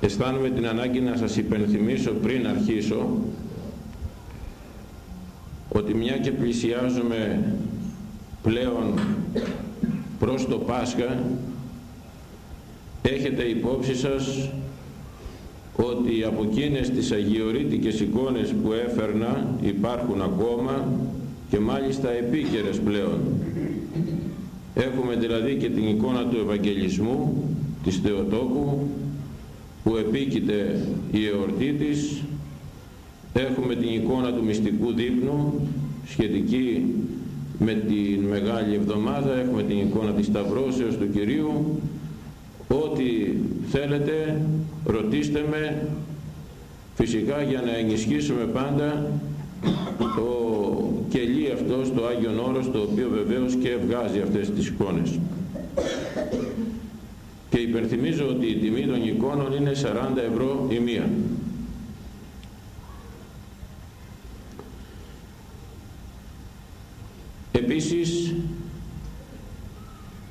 αισθάνομαι την ανάγκη να σας υπενθυμίσω πριν αρχίσω ότι μια και πλησιάζουμε πλέον προς το Πάσχα έχετε υπόψη σας ότι από εκείνες τις αγιορείτικες εικόνες που έφερνα υπάρχουν ακόμα και μάλιστα επίκαιρες πλέον. Έχουμε δηλαδή και την εικόνα του Ευαγγελισμού της Θεοτόκου που επίκειται η εορτή της. Έχουμε την εικόνα του μυστικού δείπνου σχετική με την Μεγάλη Εβδομάδα. Έχουμε την εικόνα της Σταυρώσεως του Κυρίου. Ό,τι θέλετε ρωτήστε με φυσικά για να ενισχύσουμε πάντα το κελί αυτό στο Άγιον Όρος το οποίο βεβαίως και βγάζει αυτές τις εικόνες και υπενθυμίζω ότι η τιμή των εικόνων είναι 40 ευρώ η μία. Επίσης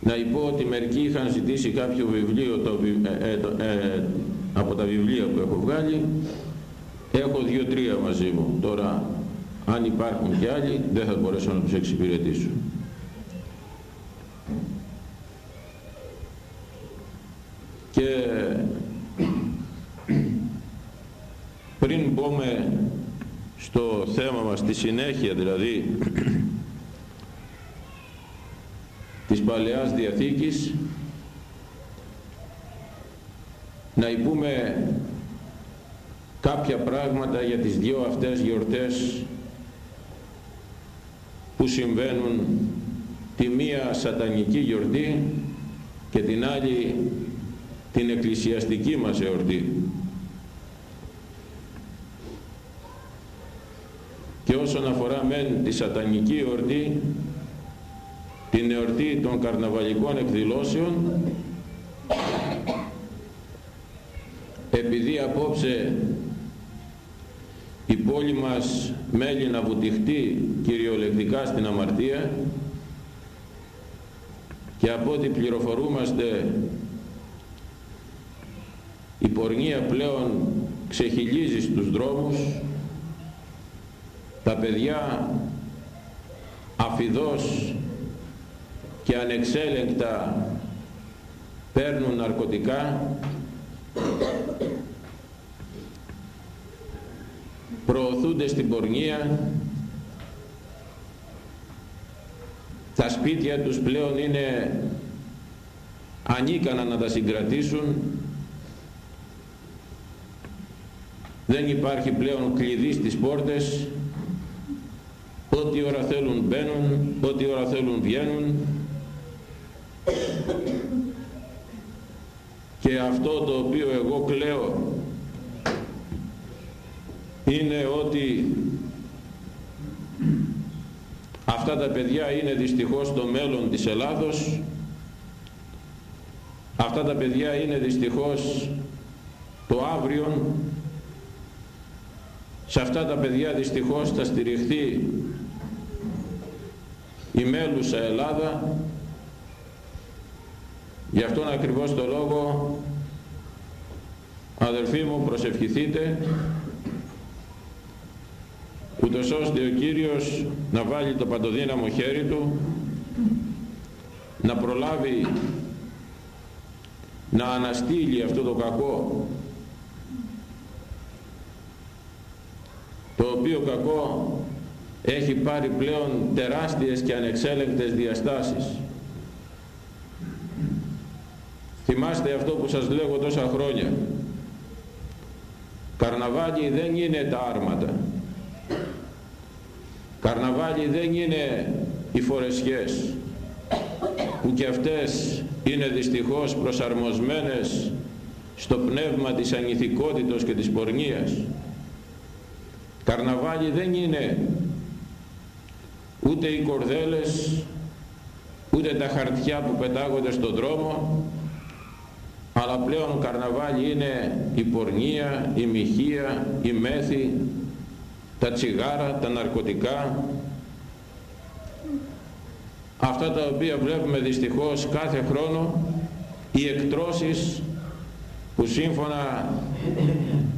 να υπό ότι μερικοί είχαν ζητήσει κάποιο βιβλίο το, ε, ε, ε, από τα βιβλία που έχω βγάλει έχω δύο-τρία μαζί μου. Τώρα αν υπάρχουν και άλλοι δεν θα μπορέσω να τους εξυπηρετήσω και πριν μπούμε στο θέμα μας στη συνέχεια δηλαδή της Παλαιάς Διαθήκης να υπούμε κάποια πράγματα για τις δυο αυτές γιορτές που συμβαίνουν. Τη μία σατανική γιορτή και την άλλη την εκκλησιαστική μας εορτή. Και όσον αφορά μεν τη σατανική εορτή, την εορτή των καρναβαλικών εκδηλώσεων, επειδή απόψε η πόλη μας μέλει να βουτυχτεί κυριολεκτικά στην αμαρτία και από ό,τι πληροφορούμαστε η πορνεία πλέον ξεχυλίζει στους δρόμους. Τα παιδιά αφιδώς και ανεξέλεγκτα παίρνουν ναρκωτικά. Προωθούνται στην πορνεία. Τα σπίτια τους πλέον είναι ανίκανα να τα συγκρατήσουν δεν υπάρχει πλέον κλειδί στις πόρτες. Ό,τι ώρα θέλουν μπαίνουν ό,τι ώρα θέλουν βγαίνουν. Και αυτό το οποίο εγώ κλαίω είναι ότι αυτά τα παιδιά είναι δυστυχώς το μέλλον της Ελλάδος. Αυτά τα παιδιά είναι δυστυχώς το αύριο σε αυτά τα παιδιά δυστυχώς θα στηριχθεί η μέλουσα Ελλάδα. Γι' αυτόν ακριβώς το λόγο αδερφοί μου προσευχηθείτε ούτως ώστε ο Κύριος να βάλει το παντοδύναμο χέρι του να προλάβει να αναστείλει αυτό το κακό το οποίο κακό έχει πάρει πλέον τεράστιες και ανεξέλεγκτες διαστάσεις. Θυμάστε αυτό που σας λέγω τόσα χρόνια. Καρναβάλι δεν είναι τα άρματα. Καρναβάλι δεν είναι οι φορεσιές που και αυτές είναι δυστυχώς προσαρμοσμένες στο πνεύμα της ανηθικότητος και της πορνείας Καρναβάλι δεν είναι ούτε οι κορδέλες, ούτε τα χαρτιά που πετάγονται στον δρόμο, αλλά πλέον καρναβάλι είναι η πορνεία, η μοιχεία, η μέθη, τα τσιγάρα, τα ναρκωτικά, αυτά τα οποία βλέπουμε δυστυχώς κάθε χρόνο, οι εκτρώσεις που σύμφωνα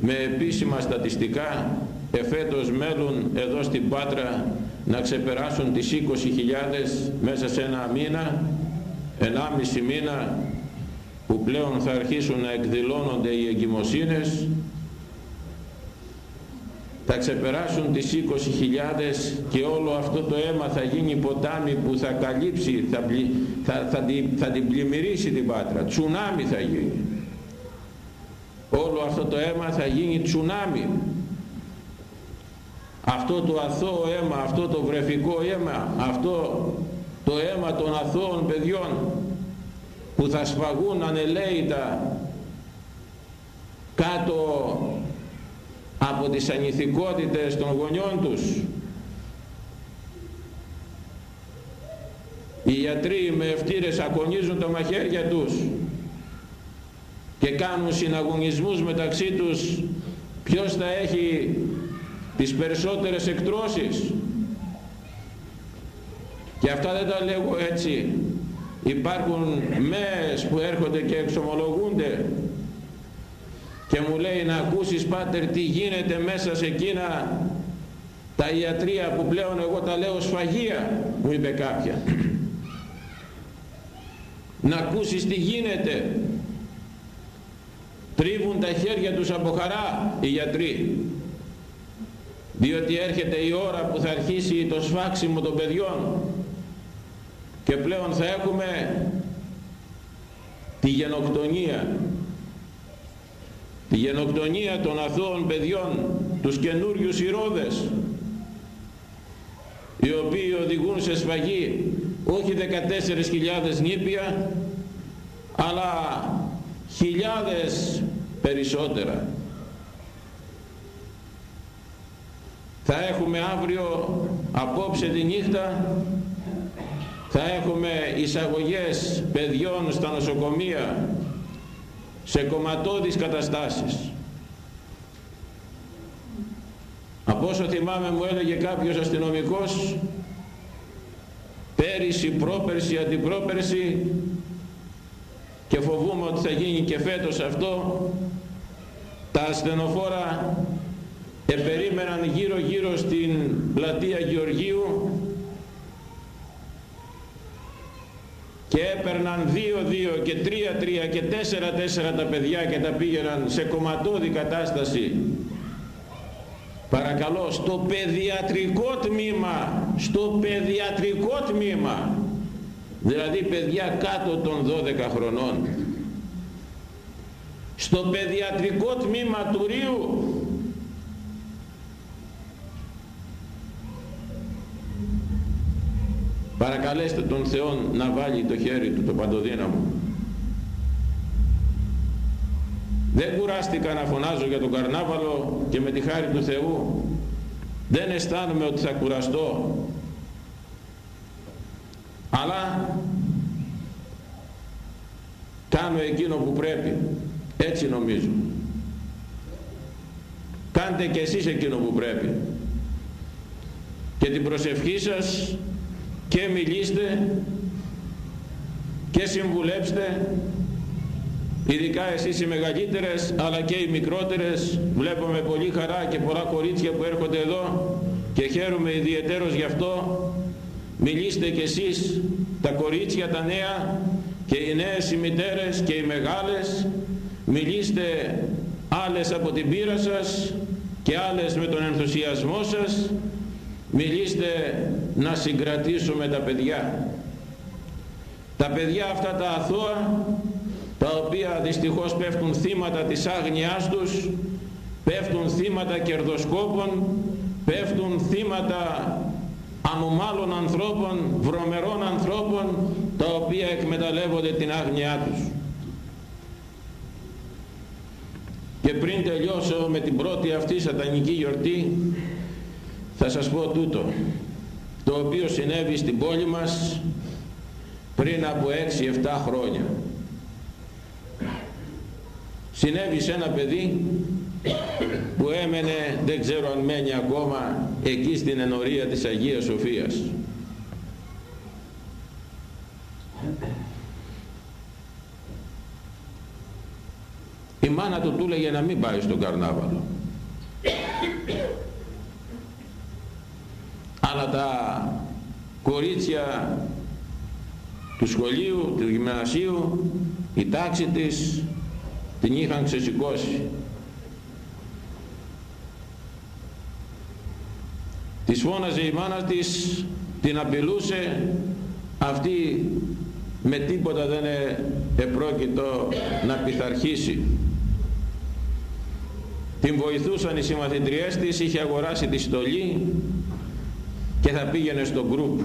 με επίσημα στατιστικά εφέτος μέλουν εδώ στην Πάτρα να ξεπεράσουν τις 20.000 μέσα σε ένα μήνα, ενάμιση μήνα που πλέον θα αρχίσουν να εκδηλώνονται οι εγκυμοσύνες θα ξεπεράσουν τις 20.000 και όλο αυτό το αίμα θα γίνει ποτάμι που θα καλύψει, θα, θα, θα, θα την πλημμυρίσει την Πάτρα, τσουνάμι θα γίνει. Όλο αυτό το αίμα θα γίνει τσουνάμι. Αυτό το αθώο αίμα, αυτό το βρεφικό αίμα, αυτό το αίμα των αθώων παιδιών που θα σφαγούν ανελαίητα κάτω από τις ανηθικότητες των γονιών τους. Οι γιατροί με ευτήρες ακονίζουν τα μαχαίρια τους και κάνουν συναγωνισμούς μεταξύ τους ποιος θα έχει τις περισσότερες εκτρώσεις. Και αυτά δεν τα λέγω έτσι. Υπάρχουν μέες που έρχονται και εξομολογούνται και μου λέει να ακούσεις πάτερ τι γίνεται μέσα σε εκείνα τα ιατρία που πλέον εγώ τα λέω σφαγεία μου είπε κάποια. Να ακούσεις τι γίνεται. Τρίβουν τα χέρια τους από χαρά οι γιατροί διότι έρχεται η ώρα που θα αρχίσει το σφάξιμο των παιδιών. Και πλέον θα έχουμε τη γενοκτονία. Τη γενοκτονία των αθώων παιδιών τους καινούριους ηρώδες οι οποίοι οδηγούν σε σφαγή όχι 14.000 νήπια αλλά χιλιάδες περισσότερα θα έχουμε αύριο απόψε τη νύχτα. Θα έχουμε εισαγωγές παιδιών στα νοσοκομεία σε κομματώδεις καταστάσεις. Από όσο θυμάμαι μου έλεγε κάποιος αστυνομικός πέρυσι, πρόπερσι, αντιπρόπερσι και φοβούμαι ότι θα γίνει και φέτος αυτό τα ασθενοφόρα επερίμεναν γύρω γύρω στην πλατεία Γεωργίου και έπαιρναν δύο-δύο και τρία-τρία και τέσσερα-τέσσερα τα παιδιά και τα πήγαιναν σε κομματώδη κατάσταση. Παρακαλώ στο παιδιατρικό τμήμα στο παιδιατρικό τμήμα. Δηλαδή παιδιά κάτω των 12 χρονών. Στο παιδιατρικό τμήμα του Ρίου παρακαλέστε τον Θεό να βάλει το χέρι του το παντοδύναμο. Δεν κουράστηκα να φωνάζω για τον καρνάβαλο και με τη χάρη του Θεού. Δεν αισθάνομαι ότι θα κουραστώ. Αλλά κάνω εκείνο που πρέπει. Έτσι νομίζω. Κάντε και εσείς εκείνο που πρέπει. Και την προσευχή σας και μιλήστε και συμβουλέψτε ειδικά εσείς οι μεγαλύτερες αλλά και οι μικρότερες. Βλέπουμε πολύ χαρά και πολλά κορίτσια που έρχονται εδώ και χαίρομαι ιδιαιτέρως γι' αυτό. Μιλήστε κι εσείς τα κορίτσια τα νέα και οι νέες οι μητέρες και οι μεγάλες. Μιλήστε άλλες από την πείρα σας και άλλες με τον ενθουσιασμό σας μιλήστε να συγκρατήσουμε τα παιδιά. Τα παιδιά αυτά τα αθώα τα οποία δυστυχώς πέφτουν θύματα της άγνοιάς τους πέφτουν θύματα κερδοσκόπων πέφτουν θύματα ανομάλων ανθρώπων βρωμερών ανθρώπων τα οποία εκμεταλλεύονται την άγνοιά τους. Και πριν τελειώσω με την πρώτη αυτή σατανική γιορτή θα σας πω τούτο το οποίο συνέβη στην πόλη μας πριν από 6-7 χρόνια. Συνέβη σε ένα παιδί που έμενε δεν ξέρω αν μένει ακόμα εκεί στην ενορία της Αγίας Σοφίας. Η μάνα του του έλεγε να μην πάει στον καρνάβαλο αλλά τα κορίτσια του σχολείου, του γυμνασίου η τάξη της την είχαν ξεσηκώσει. Της φώναζε η μάνα της την απειλούσε. Αυτή με τίποτα δεν επρόκειτο να πειθαρχήσει. Την βοηθούσαν οι συμμαθητριές της είχε αγοράσει τη στολή και θα πήγαινε στο γκρουπ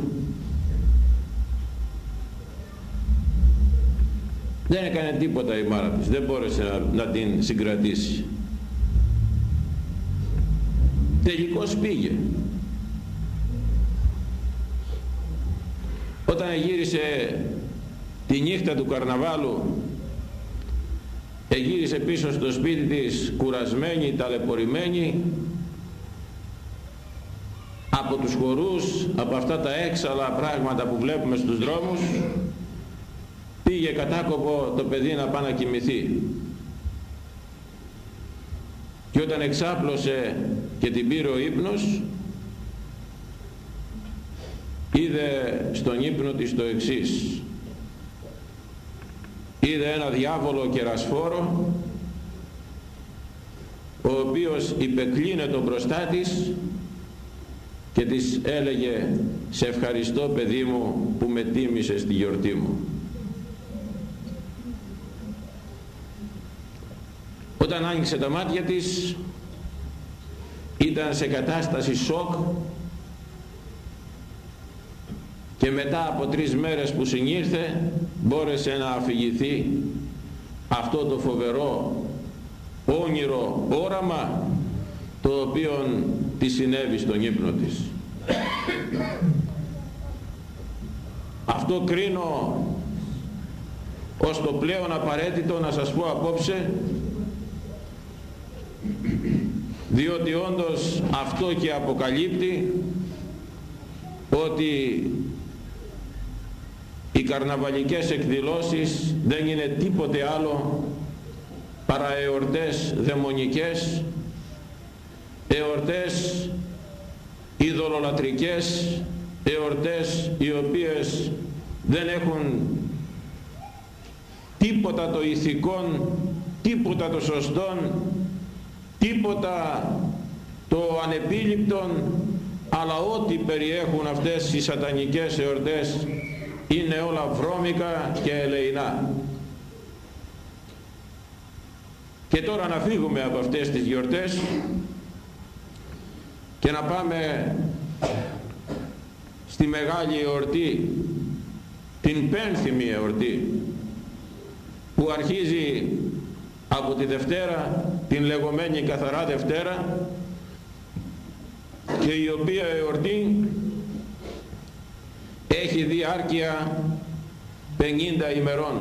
δεν έκανε τίποτα η μάνα της δεν μπόρεσε να, να την συγκρατήσει. Τελικώς πήγε. Όταν γύρισε τη νύχτα του καρναβάλου εγύρισε πίσω στο σπίτι της κουρασμένη, ταλαιπωρημένη από τους χορούς, από αυτά τα έξαλα πράγματα που βλέπουμε στους δρόμους πήγε κατάκοπο το παιδί να πάει να κοιμηθεί. Και όταν εξάπλωσε και την πήρε ο ύπνος είδε στον ύπνο της το εξής. Είδε ένα διάβολο κερασφόρο ο οποίος υπεκλίνεται μπροστά της και της έλεγε σε ευχαριστώ παιδί μου που με τίμησες στη γιορτή μου όταν άνοιξε τα μάτια της ήταν σε κατάσταση σοκ και μετά από τρεις μέρες που συνήρθε μπόρεσε να αφηγηθεί αυτό το φοβερό όνειρο όραμα το οποίο τη συνέβη στον ύπνο της. Αυτό κρίνω ως το πλέον απαραίτητο να σας πω απόψε διότι όντως αυτό και αποκαλύπτει ότι οι καρναβαλικές εκδηλώσεις δεν είναι τίποτε άλλο παρά εορτές δαιμονικές εορτές ειδωλολατρικές εορτές οι οποίες δεν έχουν τίποτα το ηθικόν τίποτα το σωστόν τίποτα το ανεπίληπτον αλλά ό,τι περιέχουν αυτές οι σατανικές εορτές είναι όλα βρώμικα και ελεηνά. Και τώρα να φύγουμε από αυτές τις γιορτές και να πάμε στη μεγάλη εορτή την πένθυμη εορτή που αρχίζει από τη Δευτέρα την λεγόμενη καθαρά Δευτέρα και η οποία εορτή έχει διάρκεια 50 ημερών,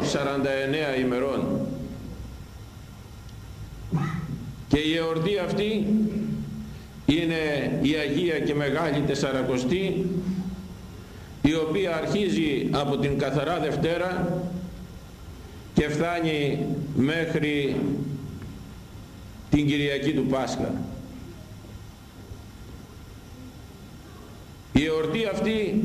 49 ημερών. Και η εορτή αυτή είναι η Αγία και Μεγάλη Τεσσαρακοστή η οποία αρχίζει από την Καθαρά Δευτέρα και φτάνει μέχρι την Κυριακή του Πάσχα. Η εορτή αυτή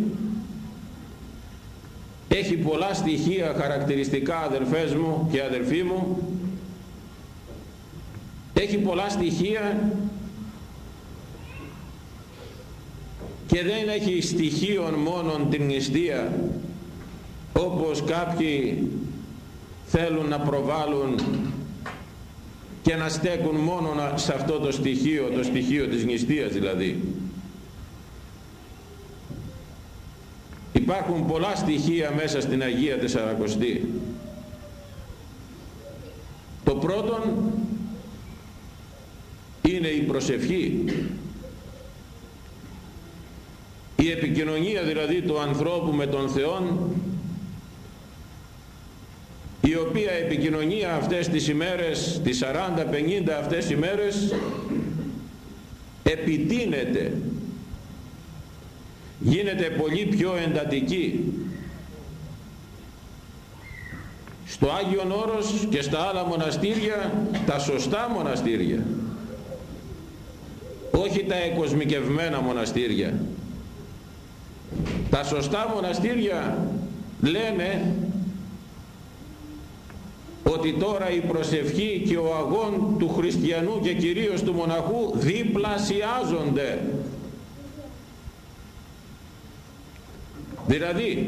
έχει πολλά στοιχεία χαρακτηριστικά αδερφές μου και αδερφοί μου έχει πολλά στοιχεία και δεν έχει στοιχείων μόνον την νηστεία όπως κάποιοι θέλουν να προβάλλουν και να στέκουν μόνο σε αυτό το στοιχείο, το στοιχείο της νηστείας δηλαδή. Υπάρχουν πολλά στοιχεία μέσα στην Αγία Τεσσαρακοστή. Το πρώτον είναι η προσευχή. Η επικοινωνία δηλαδή του ανθρώπου με τον Θεό η οποία επικοινωνία αυτές τις ημέρες, τις 40-50 αυτές ημέρες επιτείνεται. Γίνεται πολύ πιο εντατική. Στο Άγιον Όρος και στα άλλα μοναστήρια τα σωστά μοναστήρια. Όχι τα εκοσμικευμένα μοναστήρια τα σωστά μοναστήρια λένε ότι τώρα η προσευχή και ο αγών του χριστιανού και κυρίως του μοναχού διπλασιάζονται. Δηλαδή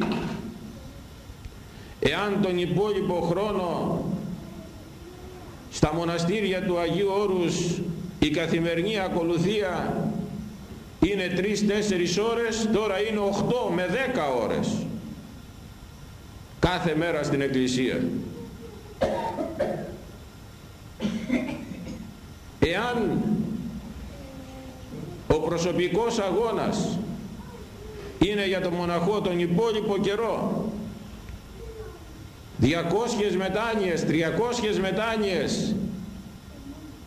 εάν τον υπόλοιπο χρόνο στα μοναστήρια του Αγίου Όρους η καθημερινή ακολουθία είναι 3-4 ώρες τώρα είναι 8 με 10 ώρες. Κάθε μέρα στην εκκλησία. Εάν ο προσωπικός αγώνας είναι για τον μοναχό τον υπόλοιπο καιρό 200 μετάνοιες, 300 μετάνοιες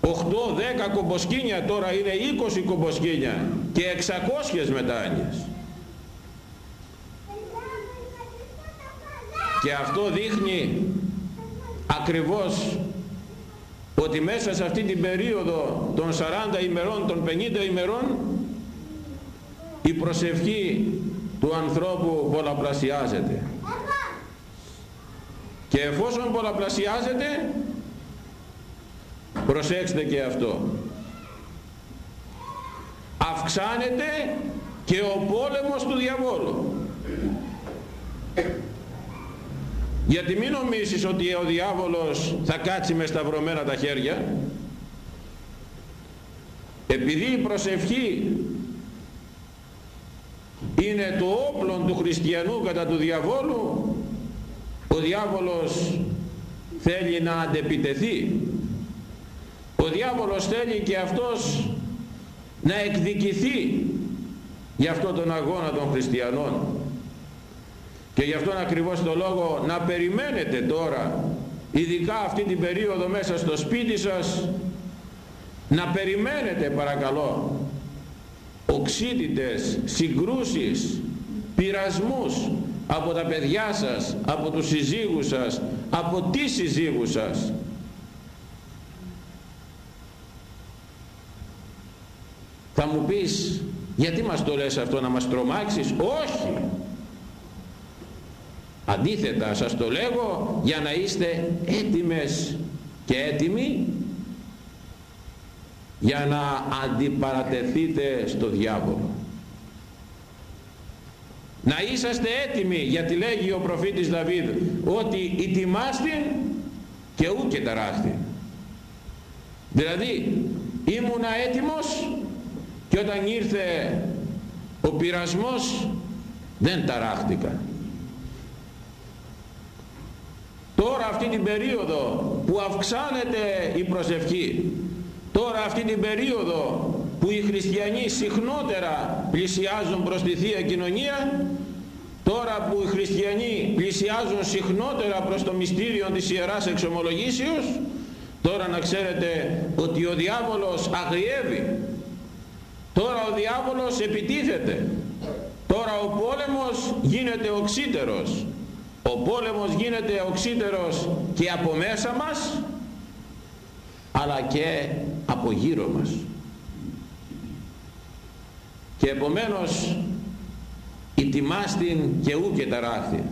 8-10 κομποσκίνια τώρα είναι 20 κομποσκίνια και 600 μετάνοιες. Και αυτό δείχνει ακριβώς ότι μέσα σε αυτή την περίοδο των 40 ημερών, των 50 ημερών η προσευχή του ανθρώπου πολλαπλασιάζεται. Και εφόσον πολλαπλασιάζεται προσέξτε και αυτό. Αυξάνεται και ο πόλεμος του διαβόλου. Γιατί μην νομίσεις ότι ο διάβολος θα κάτσει μες σταυρωμένα τα χέρια; Επειδή η προσευχή είναι το όπλο του χριστιανού κατά του διαβόλου ο διάβολος θέλει να αντεπιτεθεί ο διάβολος θέλει και αυτός να εκδικηθεί για αυτόν τον αγώνα των χριστιανών και γι' αυτόν ακριβώς το λόγο να περιμένετε τώρα ειδικά αυτή την περίοδο μέσα στο σπίτι σας να περιμένετε παρακαλώ οξύτητες, συγκρούσεις, πειρασμούς από τα παιδιά σας, από τους συζύγους σας, από τις συζύγους σας. Θα μου πεις, γιατί μας το λες αυτό να μας τρομάξεις; Όχι. Αντίθετα σας το λέγω για να είστε έτοιμες και έτοιμοι για να αντιπαρατεθείτε στο διάβολο να είσαστε έτοιμοι γιατί λέγει ο προφήτης Δαβίδ ότι ετοιμάστην και ούκε ταράχτη δηλαδή ήμουνα έτοιμος και όταν ήρθε ο πειρασμός δεν ταράχτηκα τώρα αυτή την περίοδο που αυξάνεται η προσευχή τώρα αυτή την περίοδο που οι χριστιανοί συχνότερα πλησιάζουν προς τη Θεία Κοινωνία τώρα που οι χριστιανοί πλησιάζουν συχνότερα προς το μυστήριο της Ιεράς Εξομολογήσεως τώρα να ξέρετε ότι ο διάβολος αγριεύει τώρα ο διάβολος επιτίθεται. Τώρα ο πόλεμος γίνεται οξύτερος. Ο πόλεμος γίνεται οξύτερος και από μέσα μας αλλά και από γύρω μας. Και επομένως ετοιμάστην και ού και ταράχθη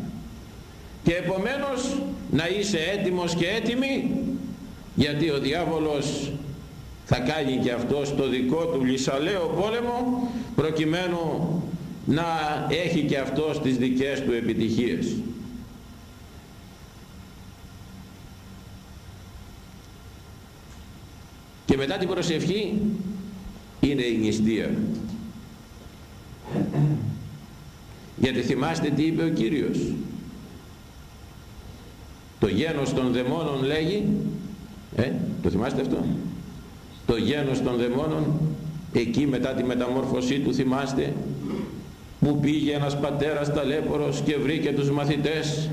και επομένως να είσαι έτοιμος και έτοιμη γιατί ο διάβολος θα κάνει και αυτό το δικό του λυσαλαίο πόλεμο προκειμένου να έχει και αυτό τις δικές του επιτυχίες. Και μετά την προσευχή είναι η νηστεία. Γιατί θυμάστε τι είπε ο Κύριος. Το γένος των δαιμόνων λέγει, ε, το θυμάστε αυτό; Το γένος των δαιμόνων, εκεί μετά τη μεταμόρφωσή του θυμάστε, που πήγε ένας πατέρας ταλέπορος και βρήκε τους μαθητές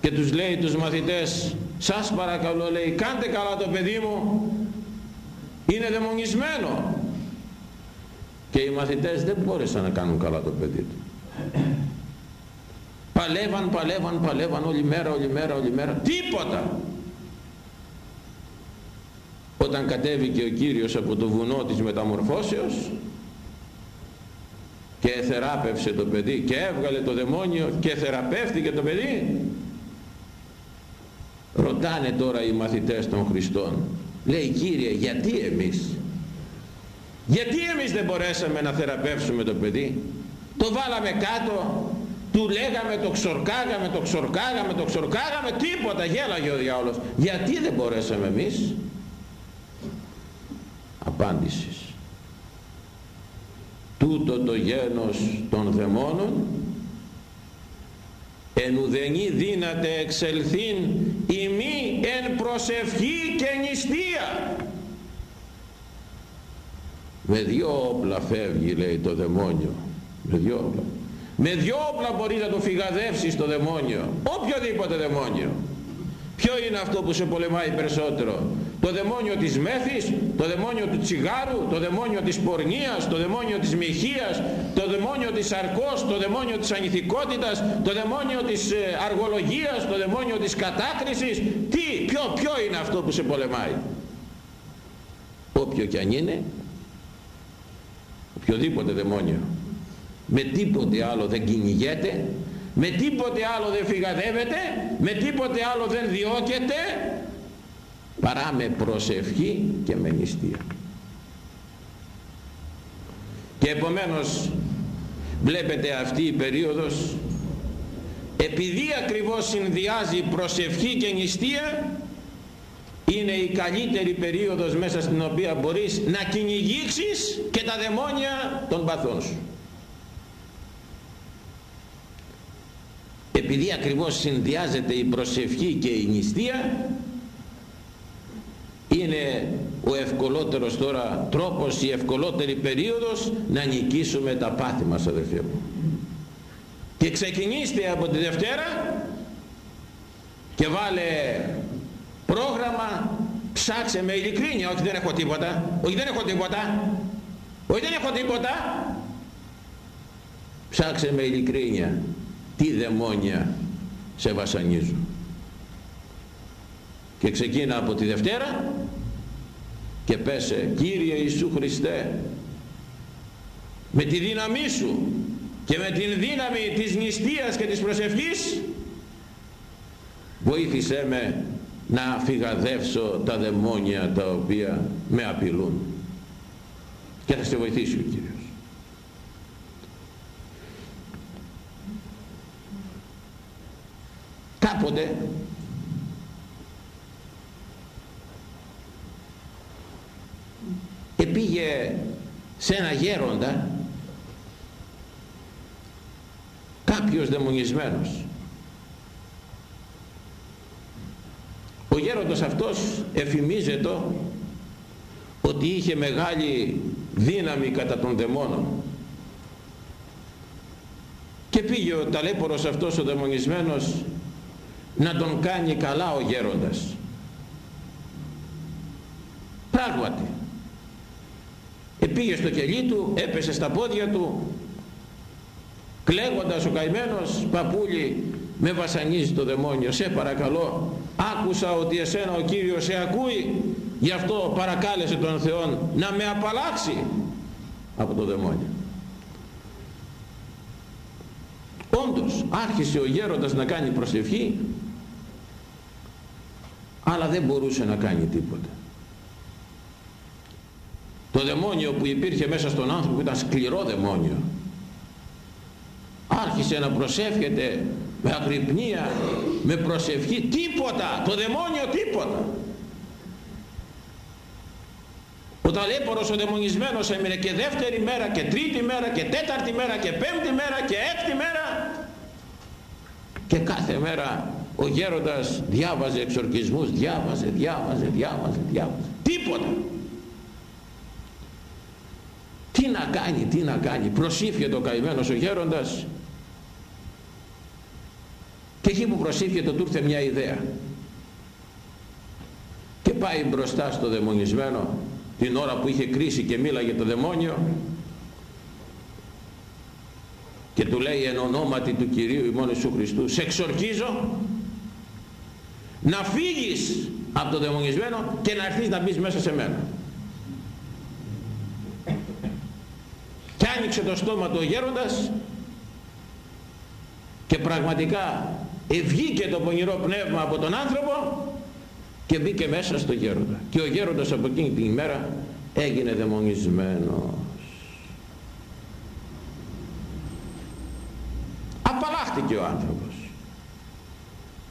και τους λέει τους μαθητές σας παρακαλώ λέει κάντε καλά το παιδί μου είναι δαιμονισμένο και οι μαθητές δεν μπόρεσαν να κάνουν καλά το παιδί του. Παλεύαν παλεύαν παλεύαν όλη μέρα όλη μέρα όλη μέρα τίποτα όταν κατέβηκε ο Κύριος από το βουνό της μεταμορφώσεως και θεράπευσε το παιδί και έβγαλε το δαιμόνιο και θεραπεύτηκε το παιδί ρωτάνε τώρα οι μαθητές των Χριστών λέει Κύριε γιατί εμείς γιατί εμείς δεν μπορέσαμε να θεραπεύσουμε το παιδί; Το βάλαμε κάτω του λέγαμε το ξορκάγαμε το ξορκάγαμε το ξορκάγαμε τίποτα γέλαγε ο διάολος. Γιατί δεν μπορέσαμε εμείς; Απάντησης. Τούτο το γένος των δαιμόνων εν ουδενή δύναται εξελθήν ημί εν προσευχή και νηστεία. Με δυο όπλα φεύγει λέει το δαιμόνιο. Με δυο όπλα. Με δυο όπλα μπορείς να το φυγαδεύσεις το δαιμόνιο. Οποιοδήποτε δαιμόνιο. Ποιο είναι αυτό που σε πολεμάει περισσότερο; Το δαιμόνιο της μέθης, το δαιμόνιο του τσιγάρου, το δαιμόνιο της πορνείας, το δαιμόνιο της μοιχείας, το δαιμόνιο της αρκός, το δαιμόνιο της ανηθικότητας, το δαιμόνιο της ε, αργολογίας, το δαιμόνιο της κατάκρισης. Τι, ποιο, ποιο είναι αυτό που σε πολεμάει; Όποιο και αν είναι, οποιοδήποτε δαιμόνιο, με τίποτε άλλο δεν κυνηγέται, με τίποτε άλλο δεν φυγαδεύεται, με τίποτε άλλο δεν διώκεται, παρά με προσευχή και με νηστεία. Και επομένως βλέπετε αυτή η περίοδος επειδή ακριβώς συνδυάζει προσευχή και νηστεία είναι η καλύτερη περίοδος μέσα στην οποία μπορείς να κυνηγήξεις και τα δαιμόνια των παθών σου. Επειδή ακριβώς συνδυάζεται η προσευχή και η νηστεία είναι ο ευκολότερος τώρα τρόπος, η ευκολότερη περίοδος να νικήσουμε τα πάθη μας αδερφοί μου. Και ξεκινήστε από τη Δευτέρα και βάλε πρόγραμμα, ψάξε με ειλικρίνεια, όχι δεν έχω τίποτα, όχι δεν έχω τίποτα, όχι δεν έχω τίποτα. Ψάξε με ειλικρίνεια τι δαιμόνια σε βασανίζουν και ξεκίνα από τη Δευτέρα και πέσε Κύριε Ιησού Χριστέ με τη δύναμή σου και με την δύναμη της νηστείας και της προσευχής βοήθησέ με να φυγαδεύσω τα δαιμόνια τα οποία με απειλούν και θα σε βοηθήσει ο Κύριος. Κάποτε επήγε σε ένα γέροντα κάποιος δαιμονισμένος. Ο γέροντας αυτός εφημίζεται ότι είχε μεγάλη δύναμη κατά των δαιμόνων. Και πήγε ο ταλέπορος αυτός ο δαιμονισμένος να τον κάνει καλά ο γέροντας. Πράγματι επήγε στο κελί του έπεσε στα πόδια του κλαίγοντας ο καημένος παπούλι με βασανίζει το δαιμόνιο. Σε παρακαλώ άκουσα ότι εσένα ο Κύριος σε ακούει γι' αυτό παρακάλεσε τον Θεό να με απαλλάξει από το δαιμόνιο όντως άρχισε ο γέροντας να κάνει προσευχή αλλά δεν μπορούσε να κάνει τίποτα το δαιμόνιο που υπήρχε μέσα στον άνθρωπο ήταν σκληρό δαιμόνιο. Άρχισε να προσεύχεται με αγρυπνία με προσευχή τίποτα. Το δαιμόνιο τίποτα. Ο ταλέπορος ο δαιμονισμένος έμεινε και δεύτερη μέρα και τρίτη μέρα και τέταρτη μέρα και πέμπτη μέρα και έκτη μέρα και κάθε μέρα ο γέροντας διάβαζε εξορκισμούς διάβαζε, διάβαζε, διάβαζε, διάβαζε. Τίποτα τι να κάνει, τι να κάνει. Προσήφιε το καημένος ο γέροντας και εκεί που προσήφιε το του ήρθε μια ιδέα. Και πάει μπροστά στο δαιμονισμένο την ώρα που είχε κρίση και μίλαγε το δαιμόνιο και του λέει εν ονόματι του Κυρίου ημών Ιησού Χριστού σε εξορκίζω να φύγεις από το δαιμονισμένο και να έρθεις να μπεις μέσα σε μένα άνοιξε το στόμα του ο γέροντας και πραγματικά ευγήκε το πονηρό πνεύμα από τον άνθρωπο και μπήκε μέσα στο γέροντα. Και ο γέροντας από εκείνη την ημέρα έγινε δαιμονισμένος. Απαλλάχτηκε ο άνθρωπος.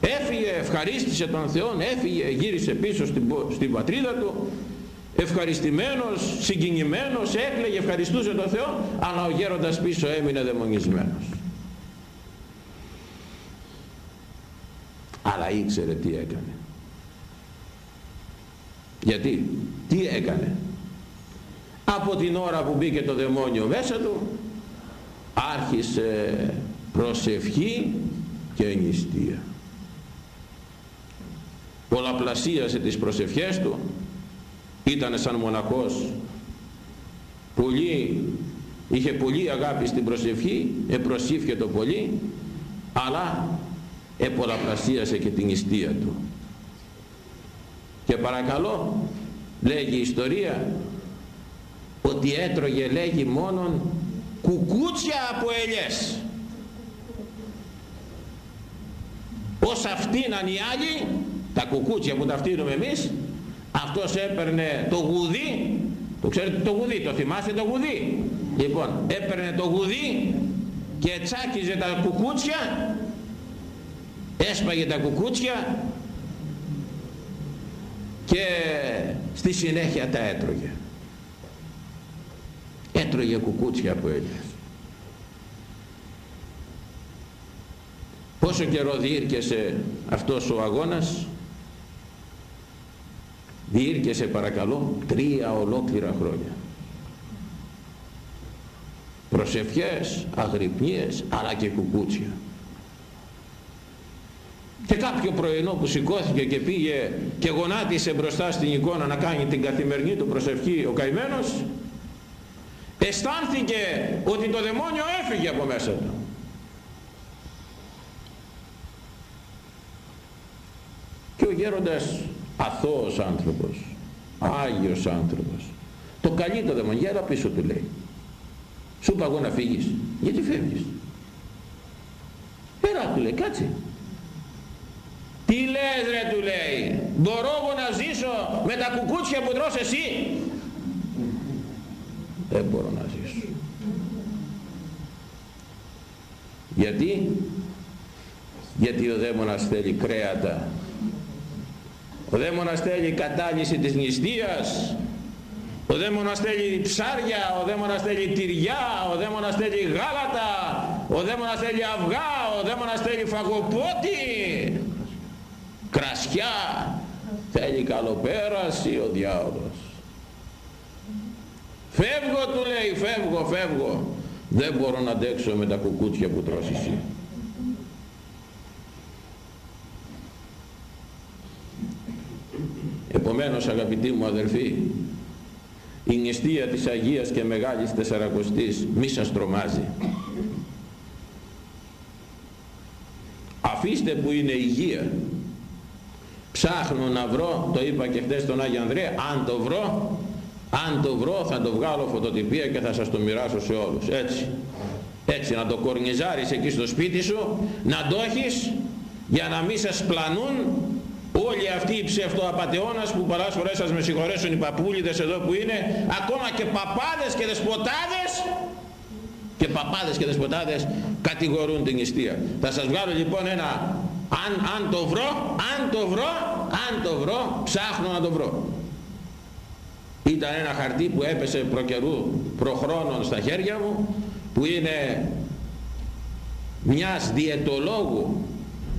Έφυγε ευχαρίστησε τον Θεό έφυγε γύρισε πίσω στην, στην πατρίδα του ευχαριστημένος, συγκινημένος έκλαιγε, ευχαριστούσε τον Θεό αλλά ο γέροντας πίσω έμεινε δαιμονισμένος. Αλλά ήξερε τι έκανε. Γιατί τι έκανε. Από την ώρα που μπήκε το δαιμόνιο μέσα του άρχισε προσευχή και νηστεία. Πολλαπλασίασε τις προσευχές του ήταν σαν μοναχός. Πολύ είχε πολύ αγάπη στην προσευχή επροσήφιε το πολύ αλλά επολαπλασίασε και την νηστεία του. Και παρακαλώ λέγει η ιστορία ότι έτρωγε λέγει μόνον κουκούτσια από ελιές. Ως αυτήναν οι άλλοι τα κουκούτσια που ταυτίνουμε εμείς αυτός έπαιρνε το γουδί. Το ξέρετε το γουδί το θυμάστε το γουδί; Λοιπόν έπαιρνε το γουδί και τσάκιζε τα κουκούτσια έσπαγε τα κουκούτσια και στη συνέχεια τα έτρωγε. Έτρωγε κουκούτσια από έλιες πόσο καιρό διήρκεσε αυτός ο αγώνας; Διήρκεσε παρακαλώ τρία ολόκληρα χρόνια. Προσευχές, αγρυπνίες αλλά και κουκούτσια. Και κάποιο πρωινό που σηκώθηκε και πήγε και γονάτισε μπροστά στην εικόνα να κάνει την καθημερινή του προσευχή ο καημένος αισθάνθηκε ότι το δαιμόνιο έφυγε από μέσα του. Και ο γέροντας αθώος άνθρωπος. Άγιος άνθρωπος. Το καλεί το δαιμόνιο έλα πίσω του λέει. Σου είπα εγώ να φύγεις. Γιατί φεύγεις; Έλα του λέει κάτσε. Τι λες ρε του λέει. Μπορώ εγώ να ζήσω με τα κουκούτσια που τρως εσύ; Δεν μπορώ να ζήσω. Γιατί; Γιατί ο δαίμονας θέλει κρέατα ο δαίμονας θέλει κατάλυση της νηστείας. Ο δαίμονας θέλει ψάρια, ο δαίμονας θέλει τυριά, ο δαίμονας θέλει γάλατα, ο δαίμονας θέλει αυγά, ο δαίμονας θέλει φαγοπότη. Κρασιά θέλει καλοπέραση ο διάολος. Φεύγω του λέει φεύγω φεύγω. Δεν μπορώ να αντέξω με τα κουκούτσια που τρως επομένως αγαπητοί μου αδελφοί η νηστεία της Αγίας και Μεγάλης Τεσσαρακοστής μη σας τρομάζει. Αφήστε που είναι υγεία ψάχνω να βρω το είπα και χτες στον Άγιο Ανδρέα αν το βρω αν το βρω θα το βγάλω φωτοτυπία και θα σας το μοιράσω σε όλους. Έτσι. Έτσι να το κορνιζάρεις εκεί στο σπίτι σου να το έχεις για να μην σας πλανούν όλοι αυτοί οι ψευτοαπατεώνας που πολλές φορές σας με συγχωρέσουν οι παππούλιδες εδώ που είναι ακόμα και παπάδες και δεσποτάδες και παπάδες και δεσποτάδες κατηγορούν την νηστεία θα σας βγάλω λοιπόν ένα αν, αν το βρω, αν το βρω, αν το βρω, ψάχνω να το βρω. Ήταν ένα χαρτί που έπεσε προκαιρού προχρόνων στα χέρια μου, που είναι μιας διαιτολόγου,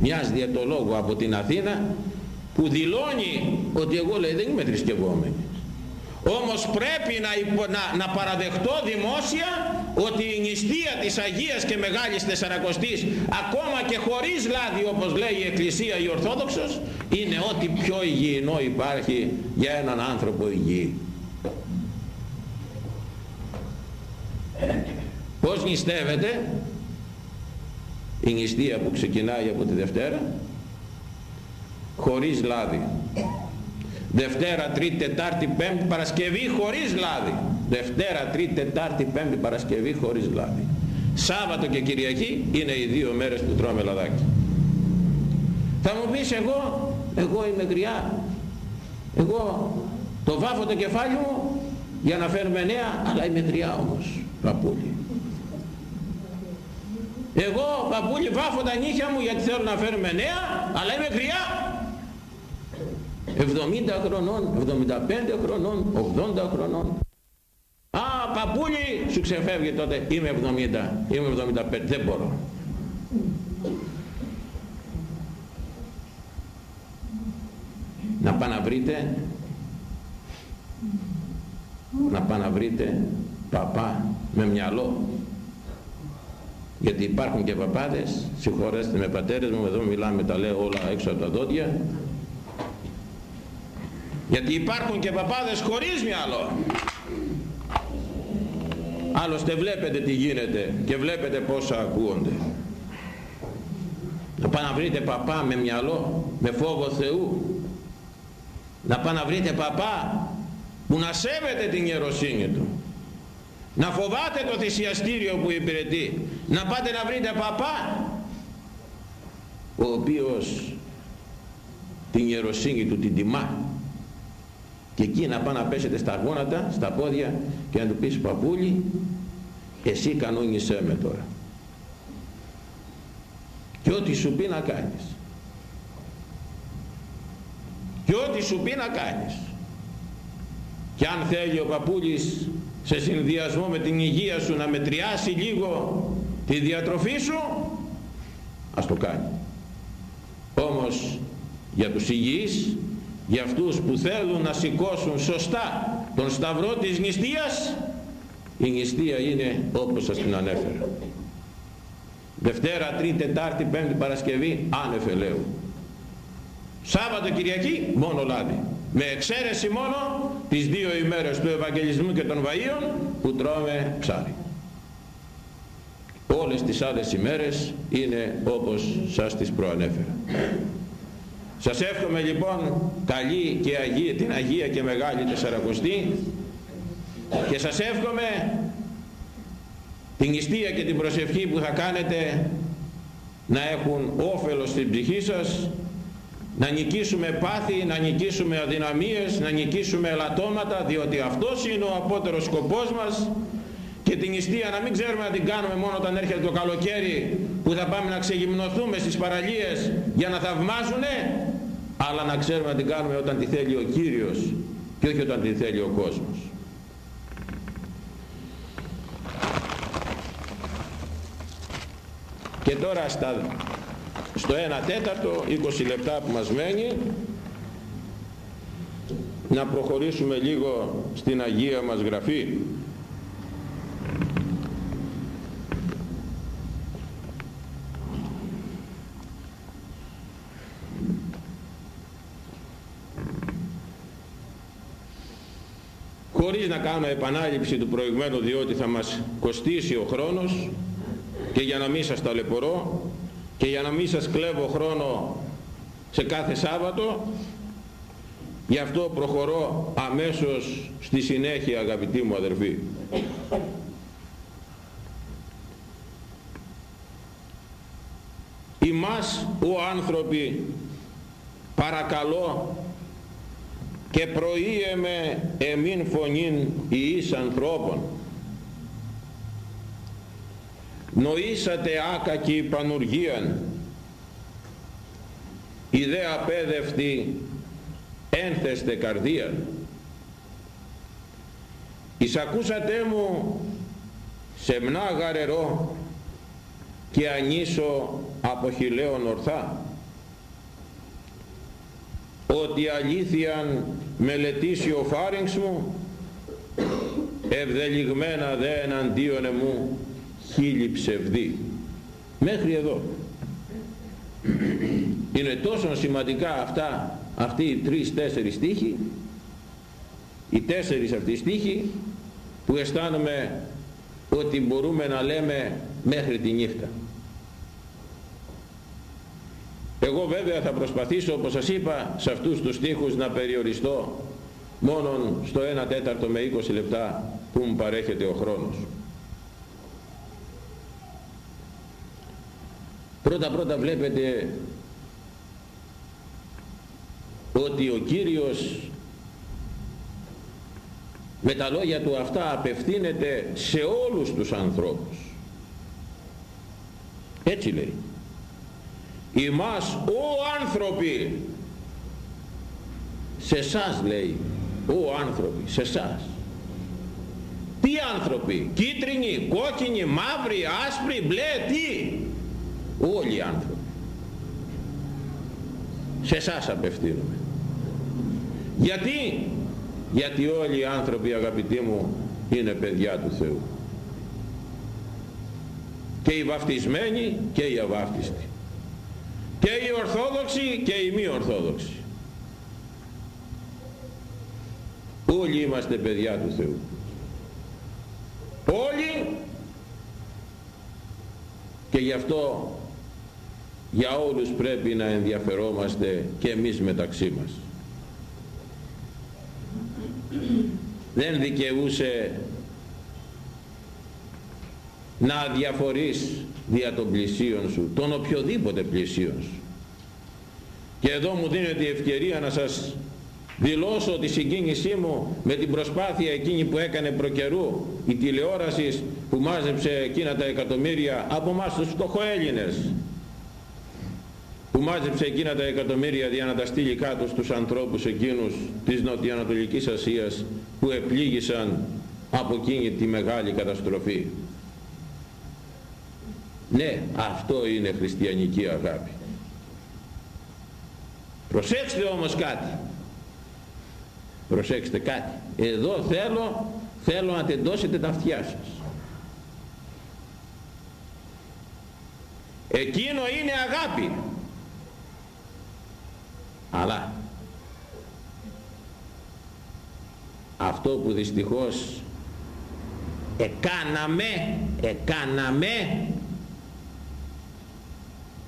μιας διαιτολόγου από την Αθήνα, που δηλώνει ότι εγώ λέει δεν είμαι θρησκευόμενη όμως πρέπει να, να, να παραδεχτώ δημόσια ότι η νηστεία της Αγίας και Μεγάλης Τεσσαρακοστής ακόμα και χωρίς λάδι όπως λέει η Εκκλησία η Ορθόδοξος είναι ό,τι πιο υγιεινό υπάρχει για έναν άνθρωπο υγιή. Πώς νηστεύεται; Η νηστεία που ξεκινάει από τη Δευτέρα χωρίς λάδι. Δευτέρα, Τρίτη, Τετάρτη, Πέμπτη, Παρασκευή χωρίς λάδι. Δευτέρα, Τρίτη, Τετάρτη, Πέμπτη, Παρασκευή χωρίς λάδι. Σάββατο και Κυριακή είναι οι δύο μέρες που τρώμε λαδάκι. Θα μου πεις εγώ εγώ είμαι γριά. Εγώ το βάφω το κεφάλι μου για να φέρουμε νέα αλλά είμαι γριά όμως παππούλη εγώ παππούλη βάφω τα νύχια μου γιατί θέλω να φέρουμε νέα αλλά είμαι γριά 70 χρονών 75 χρονών 80 χρονών Α, παππούλη, σου ξεφεύγει τότε, είμαι 70, είμαι 75, δεν μπορώ. Να πάνε να βρείτε, να πάνε να βρείτε παπά με μυαλό. Γιατί υπάρχουν και παπάδες, συγχωρέστε με πατέρες μου, εδώ μιλάμε, τα λέω όλα έξω από τα δόντια. Γιατί υπάρχουν και παπάδες χωρίς μυαλό. Άλλωστε βλέπετε τι γίνεται και βλέπετε πόσα ακούονται. Να πάνε να βρείτε παπά με μυαλό, με φόβο Θεού. Να πάνε να βρείτε παπά που να σέβεται την ιεροσύνη του. Να φοβάται το θυσιαστήριο που υπηρετεί. Να πάτε να βρείτε παπά ο οποίος την ιεροσύνη του την τιμά και εκεί να πάει να πέσετε στα γόνατα, στα πόδια και να του πεις παππούλη εσύ κανόνισέ με τώρα και ό,τι σου πει να κάνεις. Και ό,τι σου πει να κάνεις. Και αν θέλει ο παππούλης σε συνδυασμό με την υγεία σου να μετριάσει λίγο τη διατροφή σου ας το κάνει. Όμως για τους υγιείς για αυτούς που θέλουν να σηκώσουν σωστά τον σταυρό της νηστείας η νηστεία είναι όπως σας την ανέφερα. Δευτέρα, Τρίτη, Τετάρτη, Πέμπτη, Παρασκευή άνευ ελαίου Σάββατο, Κυριακή μόνο λάδι. Με εξαίρεση μόνο τις δύο ημέρες του Ευαγγελισμού και των Βαΐων που τρώμε ψάρι. Όλες τις άλλες ημέρες είναι όπως σας τις προανέφερα σας εύχομαι λοιπόν καλή και αγία, την Αγία και Μεγάλη Τεσσαρακοστή και σας εύχομαι την νηστεία και την προσευχή που θα κάνετε να έχουν όφελος στην ψυχή σας να νικήσουμε πάθη, να νικήσουμε αδυναμίες, να νικήσουμε ελαττώματα διότι αυτός είναι ο απότερος σκοπός μας και την νηστεία να μην ξέρουμε να την κάνουμε μόνο όταν έρχεται το καλοκαίρι που θα πάμε να ξεγυμνοθούμε στις παραλίες για να θαυμάζουνε αλλά να ξέρουμε να την κάνουμε όταν τη θέλει ο Κύριος και όχι όταν τη θέλει ο κόσμος. Και τώρα στα, στο 1 τέταρτο 20 λεπτά που μας μένει να προχωρήσουμε λίγο στην Αγία μας Γραφή χωρίς να κάνω επανάληψη του προηγουμένου διότι θα μας κοστίσει ο χρόνος και για να μην σας ταλαιπωρώ και για να μην σας κλέβω χρόνο σε κάθε Σάββατο γι' αυτό προχωρώ αμέσως στη συνέχεια αγαπητοί μου αδερφοί. Ημάς ο άνθρωποι παρακαλώ και προείεμε εμήν φωνήν εις ανθρώπων. Νοήσατε άκακη πανουργίαν. Ιδέ απέδευτη ένθεστε καρδίαν. Εισακούσατε μου σε μνά γαρερό και ανήσω από χιλέον ορθά. Ότι αλήθειαν μελετήσει ο φάρινξ μου ευδελιγμένα δε εναντίον μου χίλι ψευδή. Μέχρι εδώ. Είναι τόσο σημαντικά αυτά αυτοί οι τρεις τέσσερις στίχοι οι τέσσερις αυτοί στίχοι που αισθάνομαι ότι μπορούμε να λέμε μέχρι τη νύχτα εγώ βέβαια θα προσπαθήσω όπως σας είπα σε αυτούς τους στίχους να περιοριστώ μόνον στο 1 τέταρτο με 20 λεπτά που μου παρέχεται ο χρόνος. Πρώτα πρώτα βλέπετε ότι ο Κύριος με τα λόγια του αυτά απευθύνεται σε όλους τους ανθρώπους. Έτσι λέει. Ημάς ο άνθρωποι. Σε σας λέει ο άνθρωποι σε σας τι άνθρωποι κίτρινοι, κόκκινοι, μαύροι, άσπροι, μπλε, τι. Όλοι οι άνθρωποι. Σε σας απευθύνομαι. Γιατί; Γιατί όλοι οι άνθρωποι αγαπητοί μου είναι παιδιά του Θεού. Και οι βαφτισμένοι και οι αβάφτιστοι και οι Ορθόδοξοι και οι μη Ορθόδοξοι όλοι είμαστε παιδιά του Θεού. Όλοι. Και γι' αυτό για όλους πρέπει να ενδιαφερόμαστε και εμείς μεταξύ μας. Δεν δικαιούσε να διαφορείς δια των πλησίων σου, των οποιοδήποτε πλησίων σου. Και εδώ μου δίνεται η ευκαιρία να σας δηλώσω τη συγκίνησή μου με την προσπάθεια εκείνη που έκανε προκαιρού η τηλεόρασης που μάζεψε εκείνα τα εκατομμύρια από εμάς τους φτωχοέλληνες που μάζεψε εκείνα τα εκατομμύρια για να τα στείλει κάτω στους ανθρώπους εκείνους της Νοτιοανατολικής Ασίας που επλήγησαν από εκείνη τη μεγάλη καταστροφή. Ναι, αυτό είναι χριστιανική αγάπη. Προσέξτε όμως κάτι. Προσέξτε κάτι. Εδώ θέλω, θέλω να τεντώσετε τα αυτιά σας. Εκείνο είναι αγάπη. Αλλά αυτό που δυστυχώς εκάναμε, εκάναμε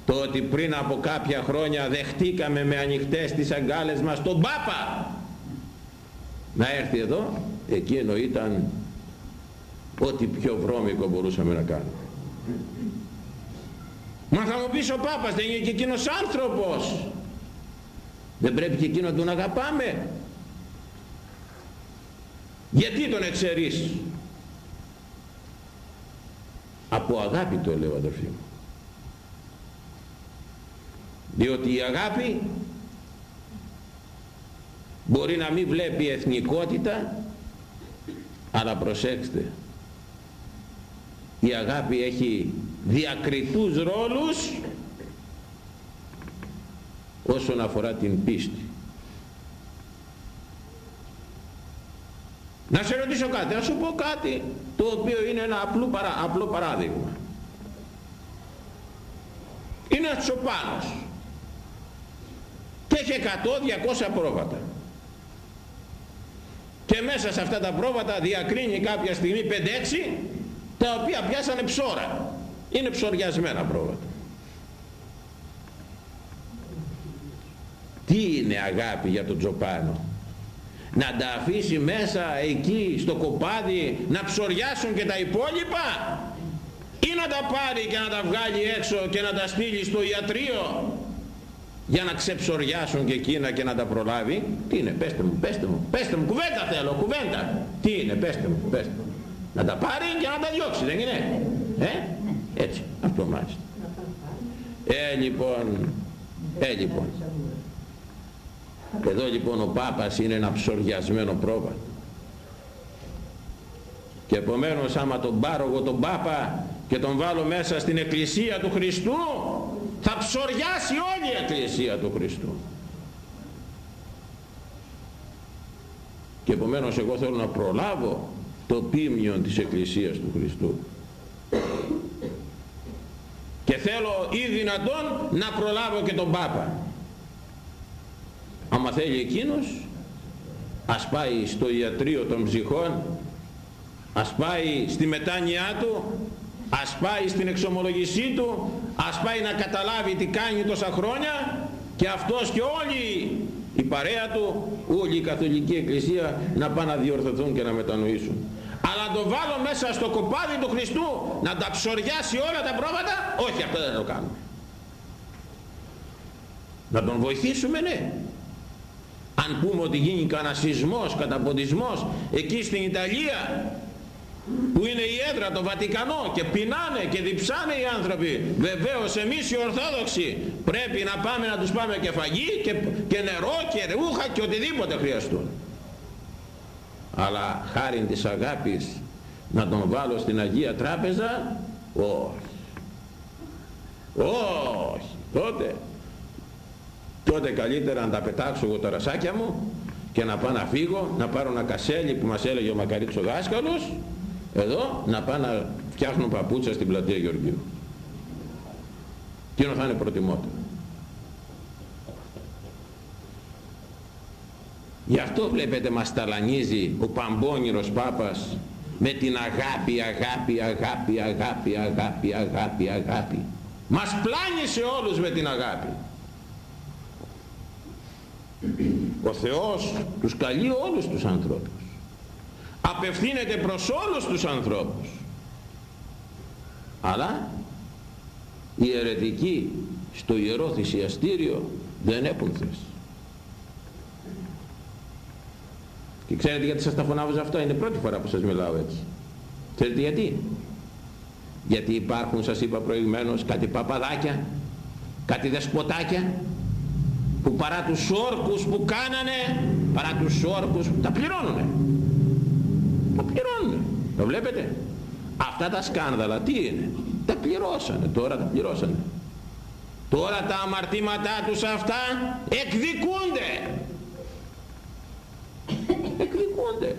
το ότι πριν από κάποια χρόνια δεχτήκαμε με ανοιχτές τις αγκάλες μας τον Πάπα. Να έρθει εδώ εκείνο ήταν ό,τι πιο βρώμικο μπορούσαμε να κάνουμε. Μα θα μου πεις ο Πάπας δεν είναι και εκείνος άνθρωπος. Δεν πρέπει και εκείνο να τον αγαπάμε. Γιατί τον εξαιρείς; Από αγάπη το λέω αδερφοί μου διότι η αγάπη μπορεί να μην βλέπει εθνικότητα αλλά προσέξτε η αγάπη έχει διακριτούς ρόλους όσον αφορά την πίστη. Να σε ρωτήσω κάτι, να σου πω κάτι το οποίο είναι ένα απλό, παρά, απλό παράδειγμα. Είναι ένας τσοπάνος. και έχει 100-200 πρόβατα. Και μέσα σε αυτά τα πρόβατα διακρίνει κάποια στιγμή 5-6 τα οποία πιάσανε ψώρα. Είναι ψωριασμένα πρόβατα. Τι είναι αγάπη για τον Τζοπάνο; Να τα αφήσει μέσα εκεί στο κοπάδι να ψωριάσουν και τα υπόλοιπα; Ή να τα πάρει και να τα βγάλει έξω και να τα στείλει στο ιατρείο; Για να ξεψοριάσουν και εκείνα και να τα προλάβει. Τι είναι πέστε μου πέστε μου πέστε μου κουβέντα θέλω κουβέντα. Τι είναι πέστε μου πέστε μου. Να τα πάρει και να τα διώξει δεν είναι; Ε; Έτσι αυτό μάλιστα. Ε λοιπόν ε λοιπόν. Εδώ λοιπόν ο Πάπας είναι ένα ψωριασμένο πρόβατο. Και επομένως άμα τον πάρω εγώ τον Πάπα και τον βάλω μέσα στην εκκλησία του Χριστού θα ψωριάσει όλη η εκκλησία του Χριστού. Και επομένως εγώ θέλω να προλάβω το πίμιον της εκκλησίας του Χριστού. Και θέλω ή δυνατόν να προλάβω και τον Πάπα. Άμα θέλει εκείνος ας πάει στο ιατρείο των ψυχών ας πάει στη μετάνοιά του ας πάει στην εξομολογησή του ας πάει να καταλάβει τι κάνει τόσα χρόνια και αυτός και όλοι η παρέα του όλη η Καθολική Εκκλησία να πάνε να διορθωθούν και να μετανοήσουν. Αλλά να το βάλω μέσα στο κοπάδι του Χριστού να τα ψωριάσει όλα τα πρόβατα όχι αυτό δεν το κάνουμε. Να τον βοηθήσουμε ναι. Αν πούμε ότι γίνει κανένα σεισμός, καταποντισμός εκεί στην Ιταλία που είναι η έδρα το Βατικανό και πεινάνε και διψάνε οι άνθρωποι. Βεβαίως εμείς οι Ορθόδοξοι πρέπει να πάμε να τους πάμε και φαγί και, και νερό και ρούχα και οτιδήποτε χρειαστούν. Αλλά χάρη της αγάπης να τον βάλω στην Αγία Τράπεζα όχι. Όχι. Τότε τότε καλύτερα να τα πετάξω εγώ τα ρασάκια μου και να πάω να φύγω να πάρω ένα κασέλι που μας έλεγε ο Μακαρίτης ο δάσκαλος εδώ να πάω να φτιάχνω παπούτσα στην πλατεία Γεωργίου. Τι θα είναι προτιμότερο. Γι' αυτό βλέπετε μας ταλανίζει ο παμπώνυρος Πάπας με την αγάπη, αγάπη, αγάπη, αγάπη, αγάπη, αγάπη, αγάπη. Μας πλάνησε όλους με την αγάπη. Ο Θεός τους καλεί όλους τους ανθρώπους απευθύνεται προς όλους τους ανθρώπους. Αλλά οι αιρετικοί στο Ιερό Θυσιαστήριο δεν έχουν θέση. Και ξέρετε γιατί σας τα φωνάζω αυτά είναι πρώτη φορά που σας μιλάω έτσι. Ξέρετε γιατί; Γιατί υπάρχουν σας είπα προηγουμένως κάτι παπαδάκια κάτι δεσποτάκια που παρά τους όρκους που κάνανε παρά τους όρκους τα πληρώνουνε τα πληρώνουνε το βλέπετε; Αυτά τα σκάνδαλα τι είναι; Τα πληρώσανε τώρα τα πληρώσανε. Τώρα τα αμαρτήματά τους αυτά εκδικούνται. Εκδικούνται.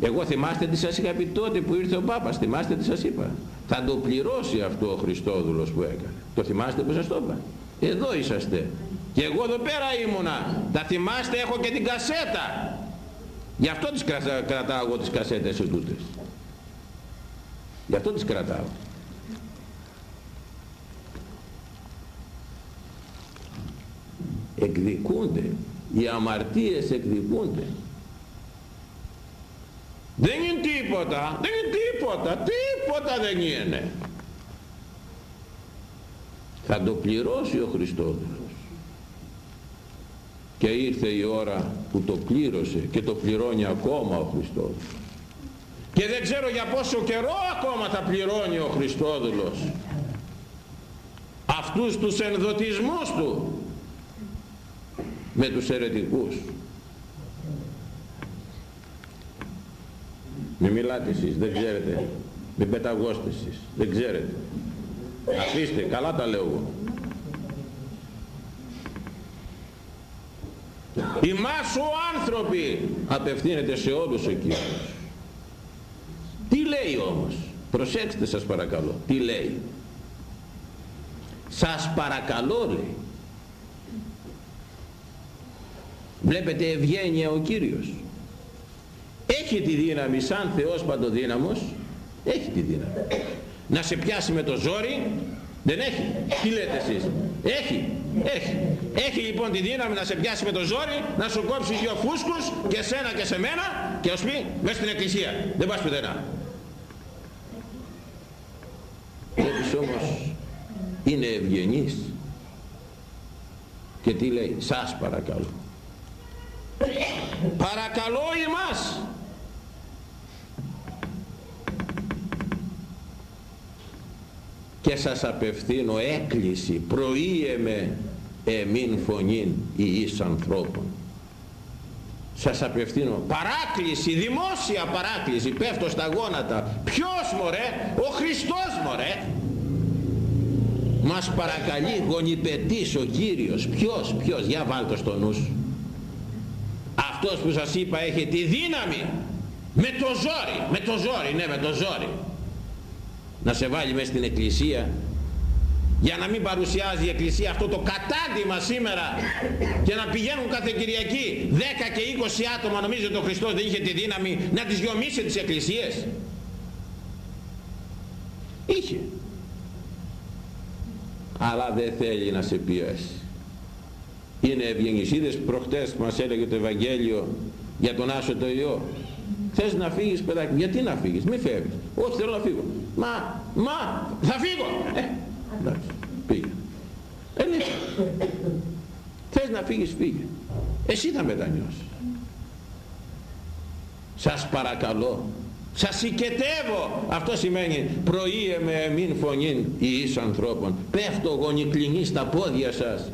Εγώ θυμάστε τι σας είχα πει τότε που ήρθε ο Πάπας θυμάστε τι σας είπα; Θα το πληρώσει αυτό ο Χριστόδουλος που έκανε. Το θυμάστε που σας το είπα; Εδώ είσαστε. και εγώ εδώ πέρα ήμουνα. Τα θυμάστε έχω και την κασέτα. Γι' αυτό τις κρατάω εγώ τις κασέτες τούτες. Γι' αυτό τις κρατάω. Εκδικούνται. Οι αμαρτίες εκδικούνται. Δεν είναι τίποτα. Δεν είναι τίποτα. Τίποτα δεν είναι. Θα το πληρώσει ο Χριστός και ήρθε η ώρα που το πλήρωσε και το πληρώνει ακόμα ο Χριστός και δεν ξέρω για πόσο καιρό ακόμα θα πληρώνει ο Χριστόδουλος αυτούς τους ενδοτισμούς του με τους αιρετικούς Μην μιλάτε εσείς, δεν ξέρετε. Μην πεταγώστε εσείς, δεν ξέρετε. Αφήστε, καλά τα λέω εγώ. Η μάσου άνθρωποι απευθύνεται σε όλους ο Κύριος. Τι λέει όμως, προσέξτε σας παρακαλώ, τι λέει; Σας παρακαλώ λέει. Βλέπετε ευγένεια ο Κύριος έχει τη δύναμη σαν Θεός παντοδύναμος; Έχει τη δύναμη να σε πιάσει με το ζόρι δεν έχει. Τι λέτε εσείς; Έχει. Έχει. Έχει λοιπόν τη δύναμη να σε πιάσει με το ζόρι να σου κόψει δύο φούσκους και σένα και σε μένα και ως πει μέσα στην εκκλησία. Δεν πας πουθενά. Βλέπεις όμως είναι ευγενής. Και τι λέει; Σας παρακαλώ. Παρακαλώ εμάς και σας απευθύνω έκκληση προείμαι εμήν φωνήν εις ανθρώπων. Σας απευθύνω παράκληση, δημόσια παράκληση πέφτω στα γόνατα. Ποιος μωρέ, ο Χριστός μωρέ. Μας παρακαλεί γονιπετής ο Κύριος. Ποιος, ποιος, για βάλτε στο νου σου. Αυτός που σας είπα έχει τη δύναμη με το ζόρι, με το ζόρι, ναι με το ζόρι να σε βάλει μέσα στην εκκλησία. Για να μην παρουσιάζει η Εκκλησία αυτό το κατάντημα σήμερα και να πηγαίνουν κάθε Κυριακή 10 και 20 άτομα νομίζετε ο Χριστός δεν είχε τη δύναμη να τις γιομίσει τις Εκκλησίες; Είχε. Αλλά δεν θέλει να σε πιέσει. Είναι ευγενισίδες προχτές που μας έλεγε το Ευαγγέλιο για τον Άσο το Υιό. Θες να φύγεις παιδάκι γιατί να φύγεις μη φεύγεις. Όχι θέλω να φύγω μα μα θα φύγω. Ε, εντάξει πήγε. Ε, ναι. θες να φύγεις φύγε. Εσύ θα μετανιώσεις. Σας παρακαλώ σας οικετεύω αυτό σημαίνει προείε με εμήν φωνήν εις ανθρώπων. Πέφτω γονικλινή στα πόδια σας.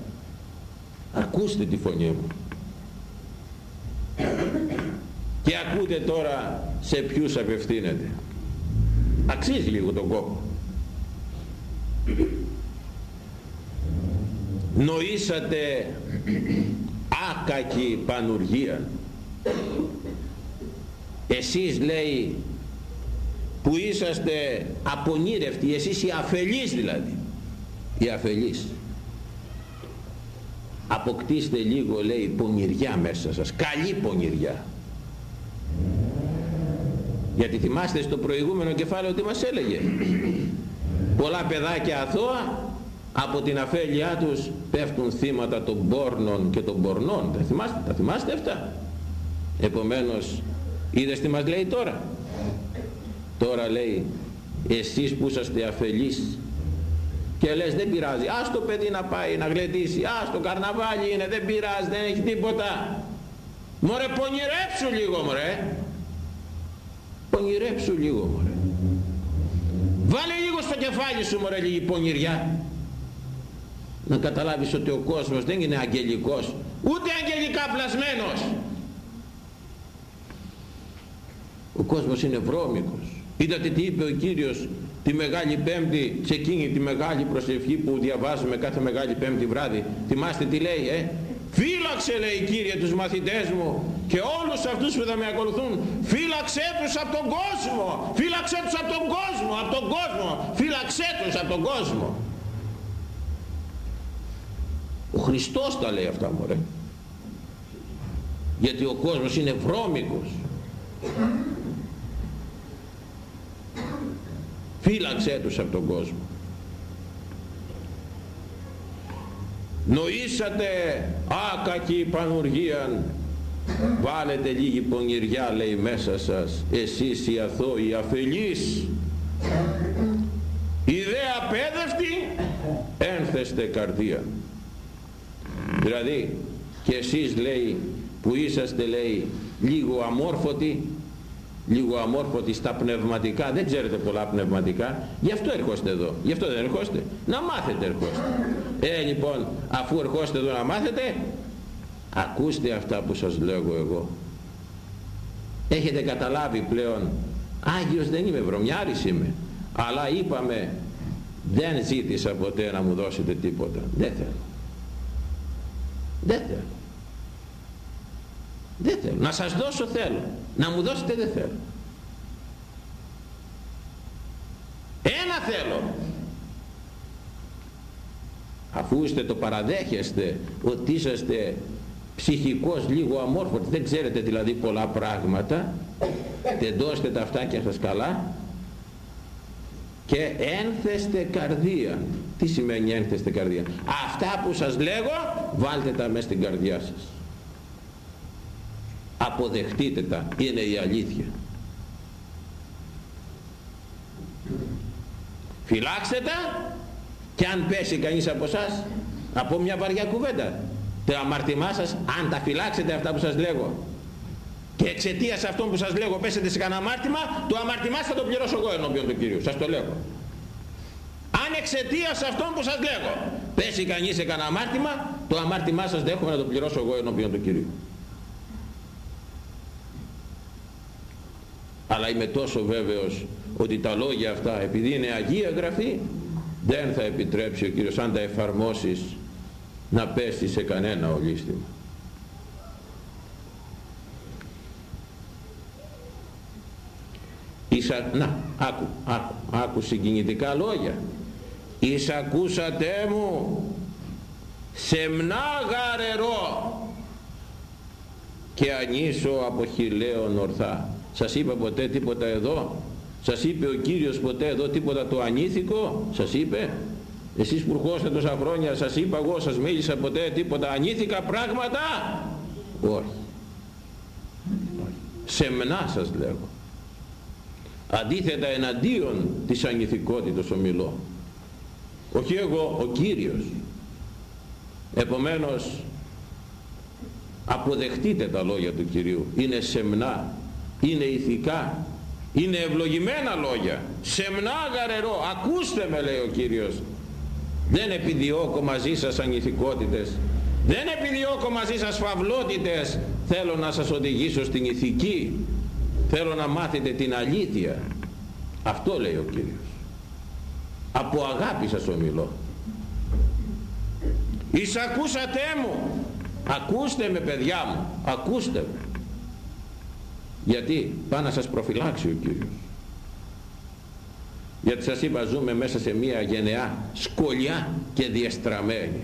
Ακούστε τη φωνή μου. Και ακούτε τώρα σε ποιους απευθύνεται αξίζει λίγο τον κόπο. Νοήσατε άκακη πανουργία. Εσείς λέει που είσαστε απονήρευτοι εσείς οι αφελείς δηλαδή. Οι αφελείς. Αποκτήστε λίγο λέει πονηριά μέσα σας. Καλή πονηριά γιατί θυμάστε στο προηγούμενο κεφάλαιο τι μας έλεγε; Πολλά παιδάκια αθώα από την αφέλειά τους πέφτουν θύματα των πόρνων και των πορνών. Τα θυμάστε, τα θυμάστε αυτά; Επομένως είδες τι μας λέει τώρα; Τώρα λέει εσείς που είσαστε αφελείς και λες δεν πειράζει ας το παιδί να πάει να γλεντήσει ας το καρναβάλι είναι δεν πειράζει δεν έχει τίποτα μωρέ πονηρέψου λίγο μωρέ πονηρέψου λίγο μωρέ. Βάλε λίγο στο κεφάλι σου μωρέ λίγη πονηριά. Να καταλάβεις ότι ο κόσμος δεν είναι αγγελικός ούτε αγγελικά πλασμένος. Ο κόσμος είναι βρώμικος. Είδατε τι είπε ο Κύριος τη Μεγάλη Πέμπτη σε εκείνη τη μεγάλη προσευχή που διαβάζουμε κάθε Μεγάλη Πέμπτη βράδυ. Θυμάστε τι λέει ε; Φύλαξε λέει Κύριε τους μαθητές μου και όλους αυτούς που θα με ακολουθούν. Φύλαξέ τους από τον κόσμο. Φύλαξέ τους από τον κόσμο από τον κόσμο. Φύλαξέ τους από τον κόσμο. Ο Χριστός τα λέει αυτά μωρέ. Γιατί ο κόσμος είναι βρώμικος. Φύλαξέ τους από τον κόσμο νοήσατε άκακη πανουργίαν βάλετε λίγη πονηριά λέει μέσα σας εσείς οι αθώοι αφελείς η δε απέδευτη ένθεστε καρδία δηλαδή και εσείς λέει που είσαστε λέει λίγο αμόρφωτοι λίγο αμόρφωτοι στα πνευματικά δεν ξέρετε πολλά πνευματικά γι' αυτό ερχόστε εδώ γι' αυτό δεν ερχόστε. Να μάθετε ερχόστε ε λοιπόν αφού ερχόστε εδώ να μάθετε ακούστε αυτά που σας λέγω εγώ. Έχετε καταλάβει πλέον Άγιος δεν είμαι βρωμιάρης είμαι αλλά είπαμε δεν ζήτησα ποτέ να μου δώσετε τίποτα δεν θέλω. Δεν θέλω. Δεν θέλω. Να σας δώσω θέλω. Να μου δώσετε δεν θέλω. Ένα θέλω αφού είστε το παραδέχεστε ότι είσαστε ψυχικός λίγο αμόρφωτοι. Δεν ξέρετε δηλαδή πολλά πράγματα. Τεντώστε τα αυτάκια σας καλά. Και ένθεστε καρδία. Τι σημαίνει ένθεστε καρδία; Αυτά που σας λέγω βάλτε τα μέσα στην καρδιά σας. Αποδεχτείτε τα. Είναι η αλήθεια. Φυλάξτε τα και αν πέσει κανείς από εσάς από μια βαριά κουβέντα. Το αμαρτημά σας αν τα φυλάξετε αυτά που σας λέγω. Και εξαιτίας αυτών που σας λέγω πέσετε σε κανένα αμάρτημα το αμαρτημά θα το πληρώσω εγώ ενώπιον του Κυρίου. Σας το λέγω αν εξαιτίας αυτών που σας λέγω πέσει κανείς σε κανένα αμάρτημα το αμάρτημά σας δέχομαι να το πληρώσω εγώ ενώπιον του Κυρίου. Αλλά είμαι τόσο βέβαιος ότι τα λόγια αυτά επειδή είναι Αγία Γραφή δεν θα επιτρέψει ο Κύριος αν τα εφαρμόσεις να πέσει σε κανένα ολίσθημα. Ίσα, να, άκου, άκου, άκου συγκινητικά λόγια. εις ακούσατε μου σεμνά γαρερό και ανήσω από χιλέον ορθά σας είπα ποτέ τίποτα εδώ σας είπε ο Κύριος ποτέ εδώ τίποτα το ανήθικο; Σας είπε; Εσείς που ερχόσατε τόσα χρόνια σας είπα εγώ σας μίλησα ποτέ τίποτα ανήθικα πράγματα; Όχι. Σεμνά σας λέγω. Αντίθετα εναντίον της ανηθικότητος ομιλώ. Όχι εγώ ο Κύριος. Επομένως αποδεχτείτε τα λόγια του Κυρίου. Είναι σεμνά είναι ηθικά είναι ευλογημένα λόγια. Σεμνά γαρερό ακούστε με λέει ο Κύριος. Δεν επιδιώκω μαζί σας ανηθικότητες. Δεν επιδιώκω μαζί σας φαυλότητες. Θέλω να σας οδηγήσω στην ηθική. Θέλω να μάθετε την αλήθεια. Αυτό λέει ο Κύριος. Από αγάπη σας ομιλώ. Εισακούσατε μου. Ακούστε με παιδιά μου. Ακούστε με γιατί πάει να σας προφυλάξει ο Κύριος. Γιατί σας είπα ζούμε μέσα σε μια γενεά σκολιά και διεστραμμένη.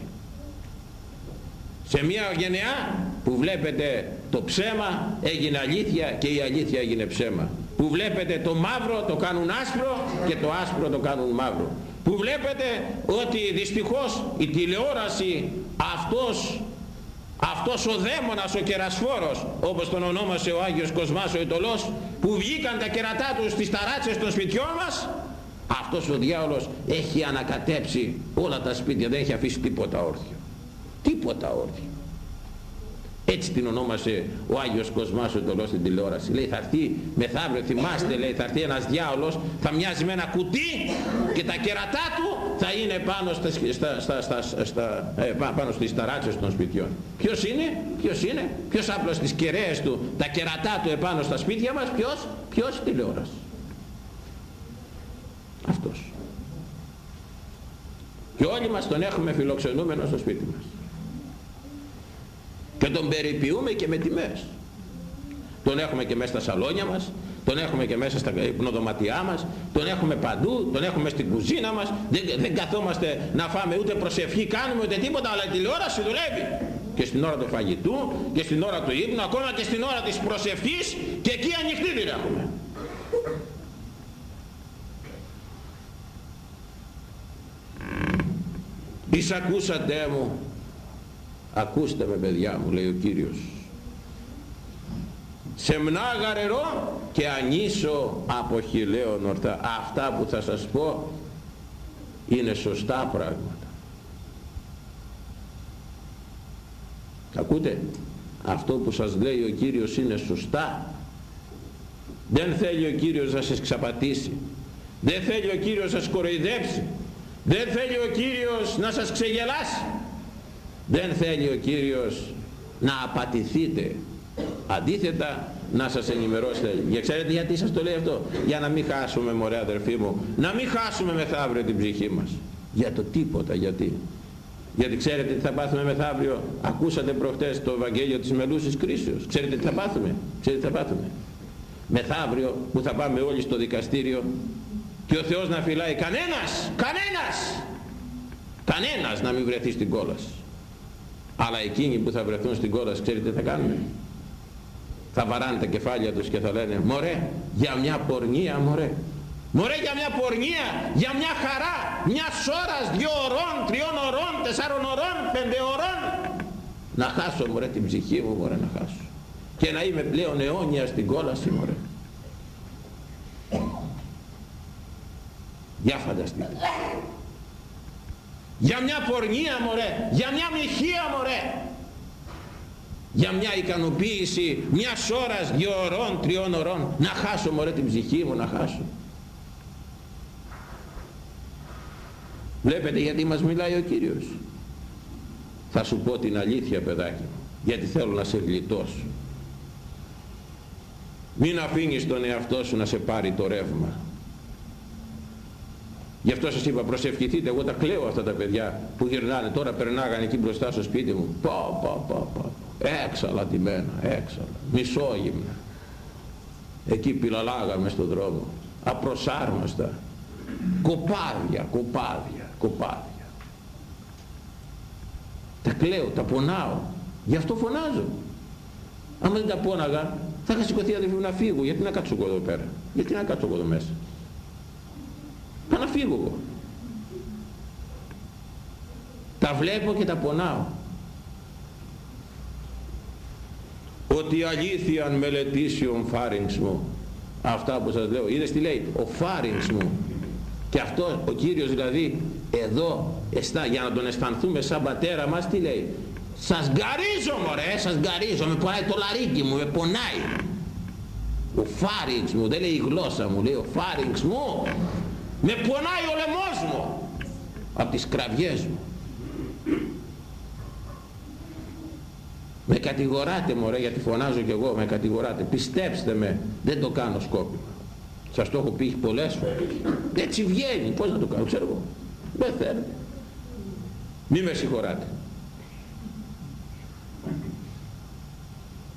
Σε μια γενεά που βλέπετε το ψέμα έγινε αλήθεια και η αλήθεια έγινε ψέμα. Που βλέπετε το μαύρο το κάνουν άσπρο και το άσπρο το κάνουν μαύρο. Που βλέπετε ότι δυστυχώς η τηλεόραση αυτός αυτός ο δαίμονας ο κερασφόρος όπως τον ονόμασε ο Άγιος Κοσμάς ο Ιτωλός που βγήκαν τα κερατά τους στις ταράτσες των σπιτιών μας αυτός ο διάολος έχει ανακατέψει όλα τα σπίτια δεν έχει αφήσει τίποτα όρθιο. Τίποτα όρθιο. Έτσι την ονόμασε ο Άγιος Κοσμάς ο Τολός στην τηλεόραση. Λέει θα έρθει μεθαύριο θυμάστε λέει θα έρθει ένας διάολος θα μοιάζει με ένα κουτί και τα κερατά του θα είναι πάνω, στα, στα, στα, στα, ε, πάνω στις ταράτσες των σπιτιών. Ποιος είναι; Ποιος είναι; Ποιος άπλωσε τις κεραίες του τα κερατά του επάνω στα σπίτια μας; Ποιος; Ποιος; Τηλεόραση. Αυτός. Και όλοι μας τον έχουμε φιλοξενούμενο στο σπίτι μας. Και τον περιποιούμε και με τιμές. Τον έχουμε και μέσα στα σαλόνια μας τον έχουμε και μέσα στα υπνοδωματιά μας τον έχουμε παντού, τον έχουμε στην κουζίνα μας. Δεν, δεν καθόμαστε να φάμε ούτε προσευχή κάνουμε ούτε τίποτα αλλά η τηλεόραση δουλεύει. Και στην ώρα του φαγητού και στην ώρα του ύπνου ακόμα και στην ώρα της προσευχής και εκεί ανοιχτή την έχουμε. Εισακούσατε μου. Ακούστε με παιδιά μου λέει ο Κύριος σεμνά γαρερό και ανήσω από χιλέον ορθά αυτά που θα σας πω είναι σωστά πράγματα. Ακούτε; Αυτό που σας λέει ο Κύριος είναι σωστά. Δεν θέλει ο Κύριος να σας ξαπατήσει. Δεν θέλει ο Κύριος να σας κοροϊδέψει. Δεν θέλει ο Κύριος να σας ξεγελάσει. Δεν θέλει ο Κύριος να απατηθείτε αντίθετα να σας ενημερώσει για ξέρετε γιατί σας το λέει αυτό; Για να μην χάσουμε μωρέ αδερφοί μου να μην χάσουμε μεθαύριο την ψυχή μας. Για το τίποτα γιατί. Γιατί ξέρετε τι θα πάθουμε μεθαύριο; Ακούσατε προχτές το Ευαγγέλιο της μελούσης κρίσεως. Ξέρετε τι θα πάθουμε; Ξέρετε τι θα πάθουμε; Μεθαύριο που θα πάμε όλοι στο δικαστήριο και ο Θεός να φυλάει κανένας κανένας κανένας να μην βρεθεί στην κόλαση. Αλλά εκείνοι που θα βρεθούν στην κόλαση ξέρετε τι θα κάνουν; Θα βαράνε τα κεφάλια τους και θα λένε μωρέ για μια πορνεία μωρέ μωρέ για μια πορνεία για μια χαρά μια ώρας, δύο ωρών, τριών ωρών, τεσσάρων ωρών, πέντε ωρών να χάσω μωρέ την ψυχή μου μωρέ να χάσω. Και να είμαι πλέον αιώνια στην κόλαση μωρέ για φανταστείτε. Για μια πορνεία μωρέ για μια μοιχεία μωρέ για μια ικανοποίηση μιας ώρας, δύο ωρών, τριών ωρών. Να χάσω μωρέ την ψυχή μου να χάσω. Βλέπετε γιατί μας μιλάει ο Κύριος. Θα σου πω την αλήθεια παιδάκι μου γιατί θέλω να σε γλιτώσω. Μην αφήνεις τον εαυτό σου να σε πάρει το ρεύμα. Γι' αυτό σας είπα προσευχηθείτε, εγώ τα κλαίω αυτά τα παιδιά που γυρνάνε, τώρα περνάγανε εκεί μπροστά στο σπίτι μου. Πα, πα, πα, πα. Έξαλα τιμένα, έξαλα, μισόγυμνα. Εκεί πυλαλάγαμε στον δρόμο, απροσάρμοστα. Κοπάδια, κοπάδια. κοπάδια. Τα κλαίω, τα πονάω. Γι' αυτό φωνάζω. Άμα δεν τα πόναγα θα είχα σηκωθεί αδελφοί να φύγω. Γιατί να κάτσω εγώ εδώ πέρα; Γιατί να κάτσω εγώ εδώ μέσα; Θα να φύγω εγώ. Τα βλέπω και τα πονάω ότι αλήθεια αν μελετήσει ο φάρινγκς μου αυτά που σας λέω. Είδες τι λέει; Ο φάρινγκς μου και αυτό ο Κύριος δηλαδή εδώ εστά, για να τον αισθανθούμε σαν πατέρα μας τι λέει; Σας γκαρίζω μωρέ σας γκαρίζω. Με πονάει το λαρίκι μου με πονάει. Ο φάρινγκς μου δεν λέει η γλώσσα μου λέει ο φάρινγκς μου με πονάει ο λαιμός μου. Από τις κραυγές μου με κατηγοράτε μωρέ γιατί φωνάζω κι εγώ με κατηγοράτε. Πιστέψτε με δεν το κάνω σκόπιμα. Σας το έχω πει πολλές φορές. Έτσι βγαίνει πως να το κάνω ξέρω εγώ. Δεν θέλω. Μη με συγχωράτε.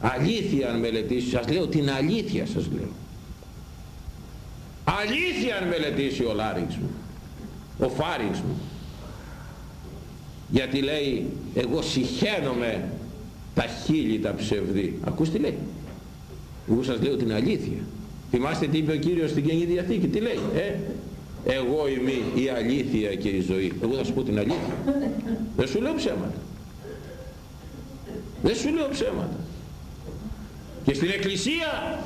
Αλήθεια αν μελετήσει σας λέω την αλήθεια σας λέω. Αλήθεια αν μελετήσει ο Λάριξ μου ο Φάριξ μου. Γιατί λέει εγώ συχαίνομαι τα χείλη τα ψευδή. Ακούς τι λέει; Εγώ σας λέω την αλήθεια. Θυμάστε τι είπε ο Κύριος στην Καινή Διαθήκη; Τι λέει ε; εγώ είμαι η αλήθεια και η ζωή. Εγώ θα σου πω την αλήθεια. Δεν σου λέω ψέματα. Δεν σου λέω ψέματα. Και στην εκκλησία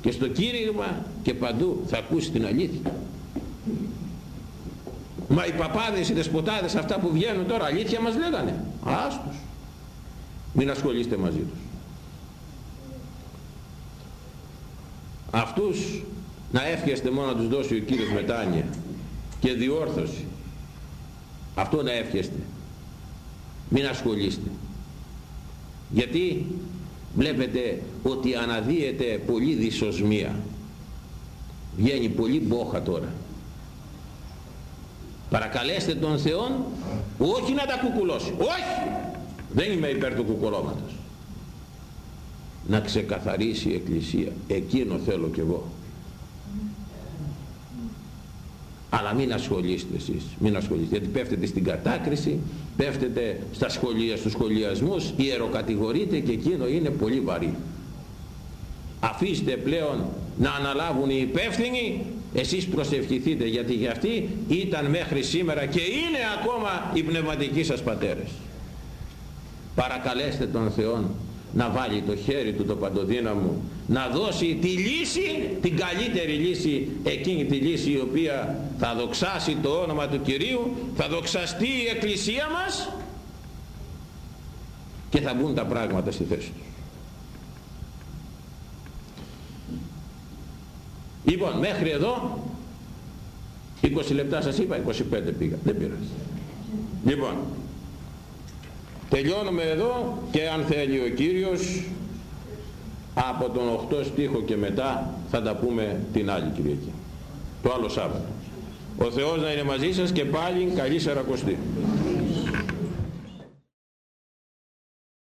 και στο κήρυγμα και παντού θα ακούσει την αλήθεια. Μα οι παπάδες, οι δεσποτάδες αυτά που βγαίνουν τώρα αλήθεια μας λέγανε. Άστος μην ασχολείστε μαζί τους. Αυτούς να εύχεστε μόνο να τους δώσει ο Κύριος μετάνοια και διόρθωση. Αυτό να εύχεστε. Μην ασχολείστε. Γιατί βλέπετε ότι αναδύεται πολύ δυσοσμία. Βγαίνει πολύ μπόχα τώρα. Παρακαλέστε τον Θεό όχι να τα κουκουλώσει. Όχι δεν είμαι υπέρ του κουκουλώματος να ξεκαθαρίσει η Εκκλησία. Εκείνο θέλω κι εγώ. Αλλά μην ασχολείστε εσείς. Μην ασχολείστε. Γιατί πέφτετε στην κατάκριση πέφτετε στα σχολεία στους σχολιασμούς ιεροκατηγορείτε και εκείνο είναι πολύ βαρύ. Αφήστε πλέον να αναλάβουν οι υπεύθυνοι. Εσείς προσευχηθείτε γιατί για αυτοί ήταν μέχρι σήμερα και είναι ακόμα οι πνευματικοί σας πατέρες παρακαλέστε τον Θεό να βάλει το χέρι του το παντοδύναμο να δώσει τη λύση την καλύτερη λύση εκείνη τη λύση η οποία θα δοξάσει το όνομα του Κυρίου θα δοξαστεί η εκκλησία μας και θα μπουν τα πράγματα στη θέση τους. Λοιπόν μέχρι εδώ 20 λεπτά σας είπα 25 πήγα δεν πειράζει. Λοιπόν τελειώνουμε εδώ και αν θέλει ο Κύριος από τον 8 στίχο και μετά θα τα πούμε την άλλη Κυριακή το άλλο Σάββατο. Ο Θεός να είναι μαζί σας και πάλι καλή Σαρακοστή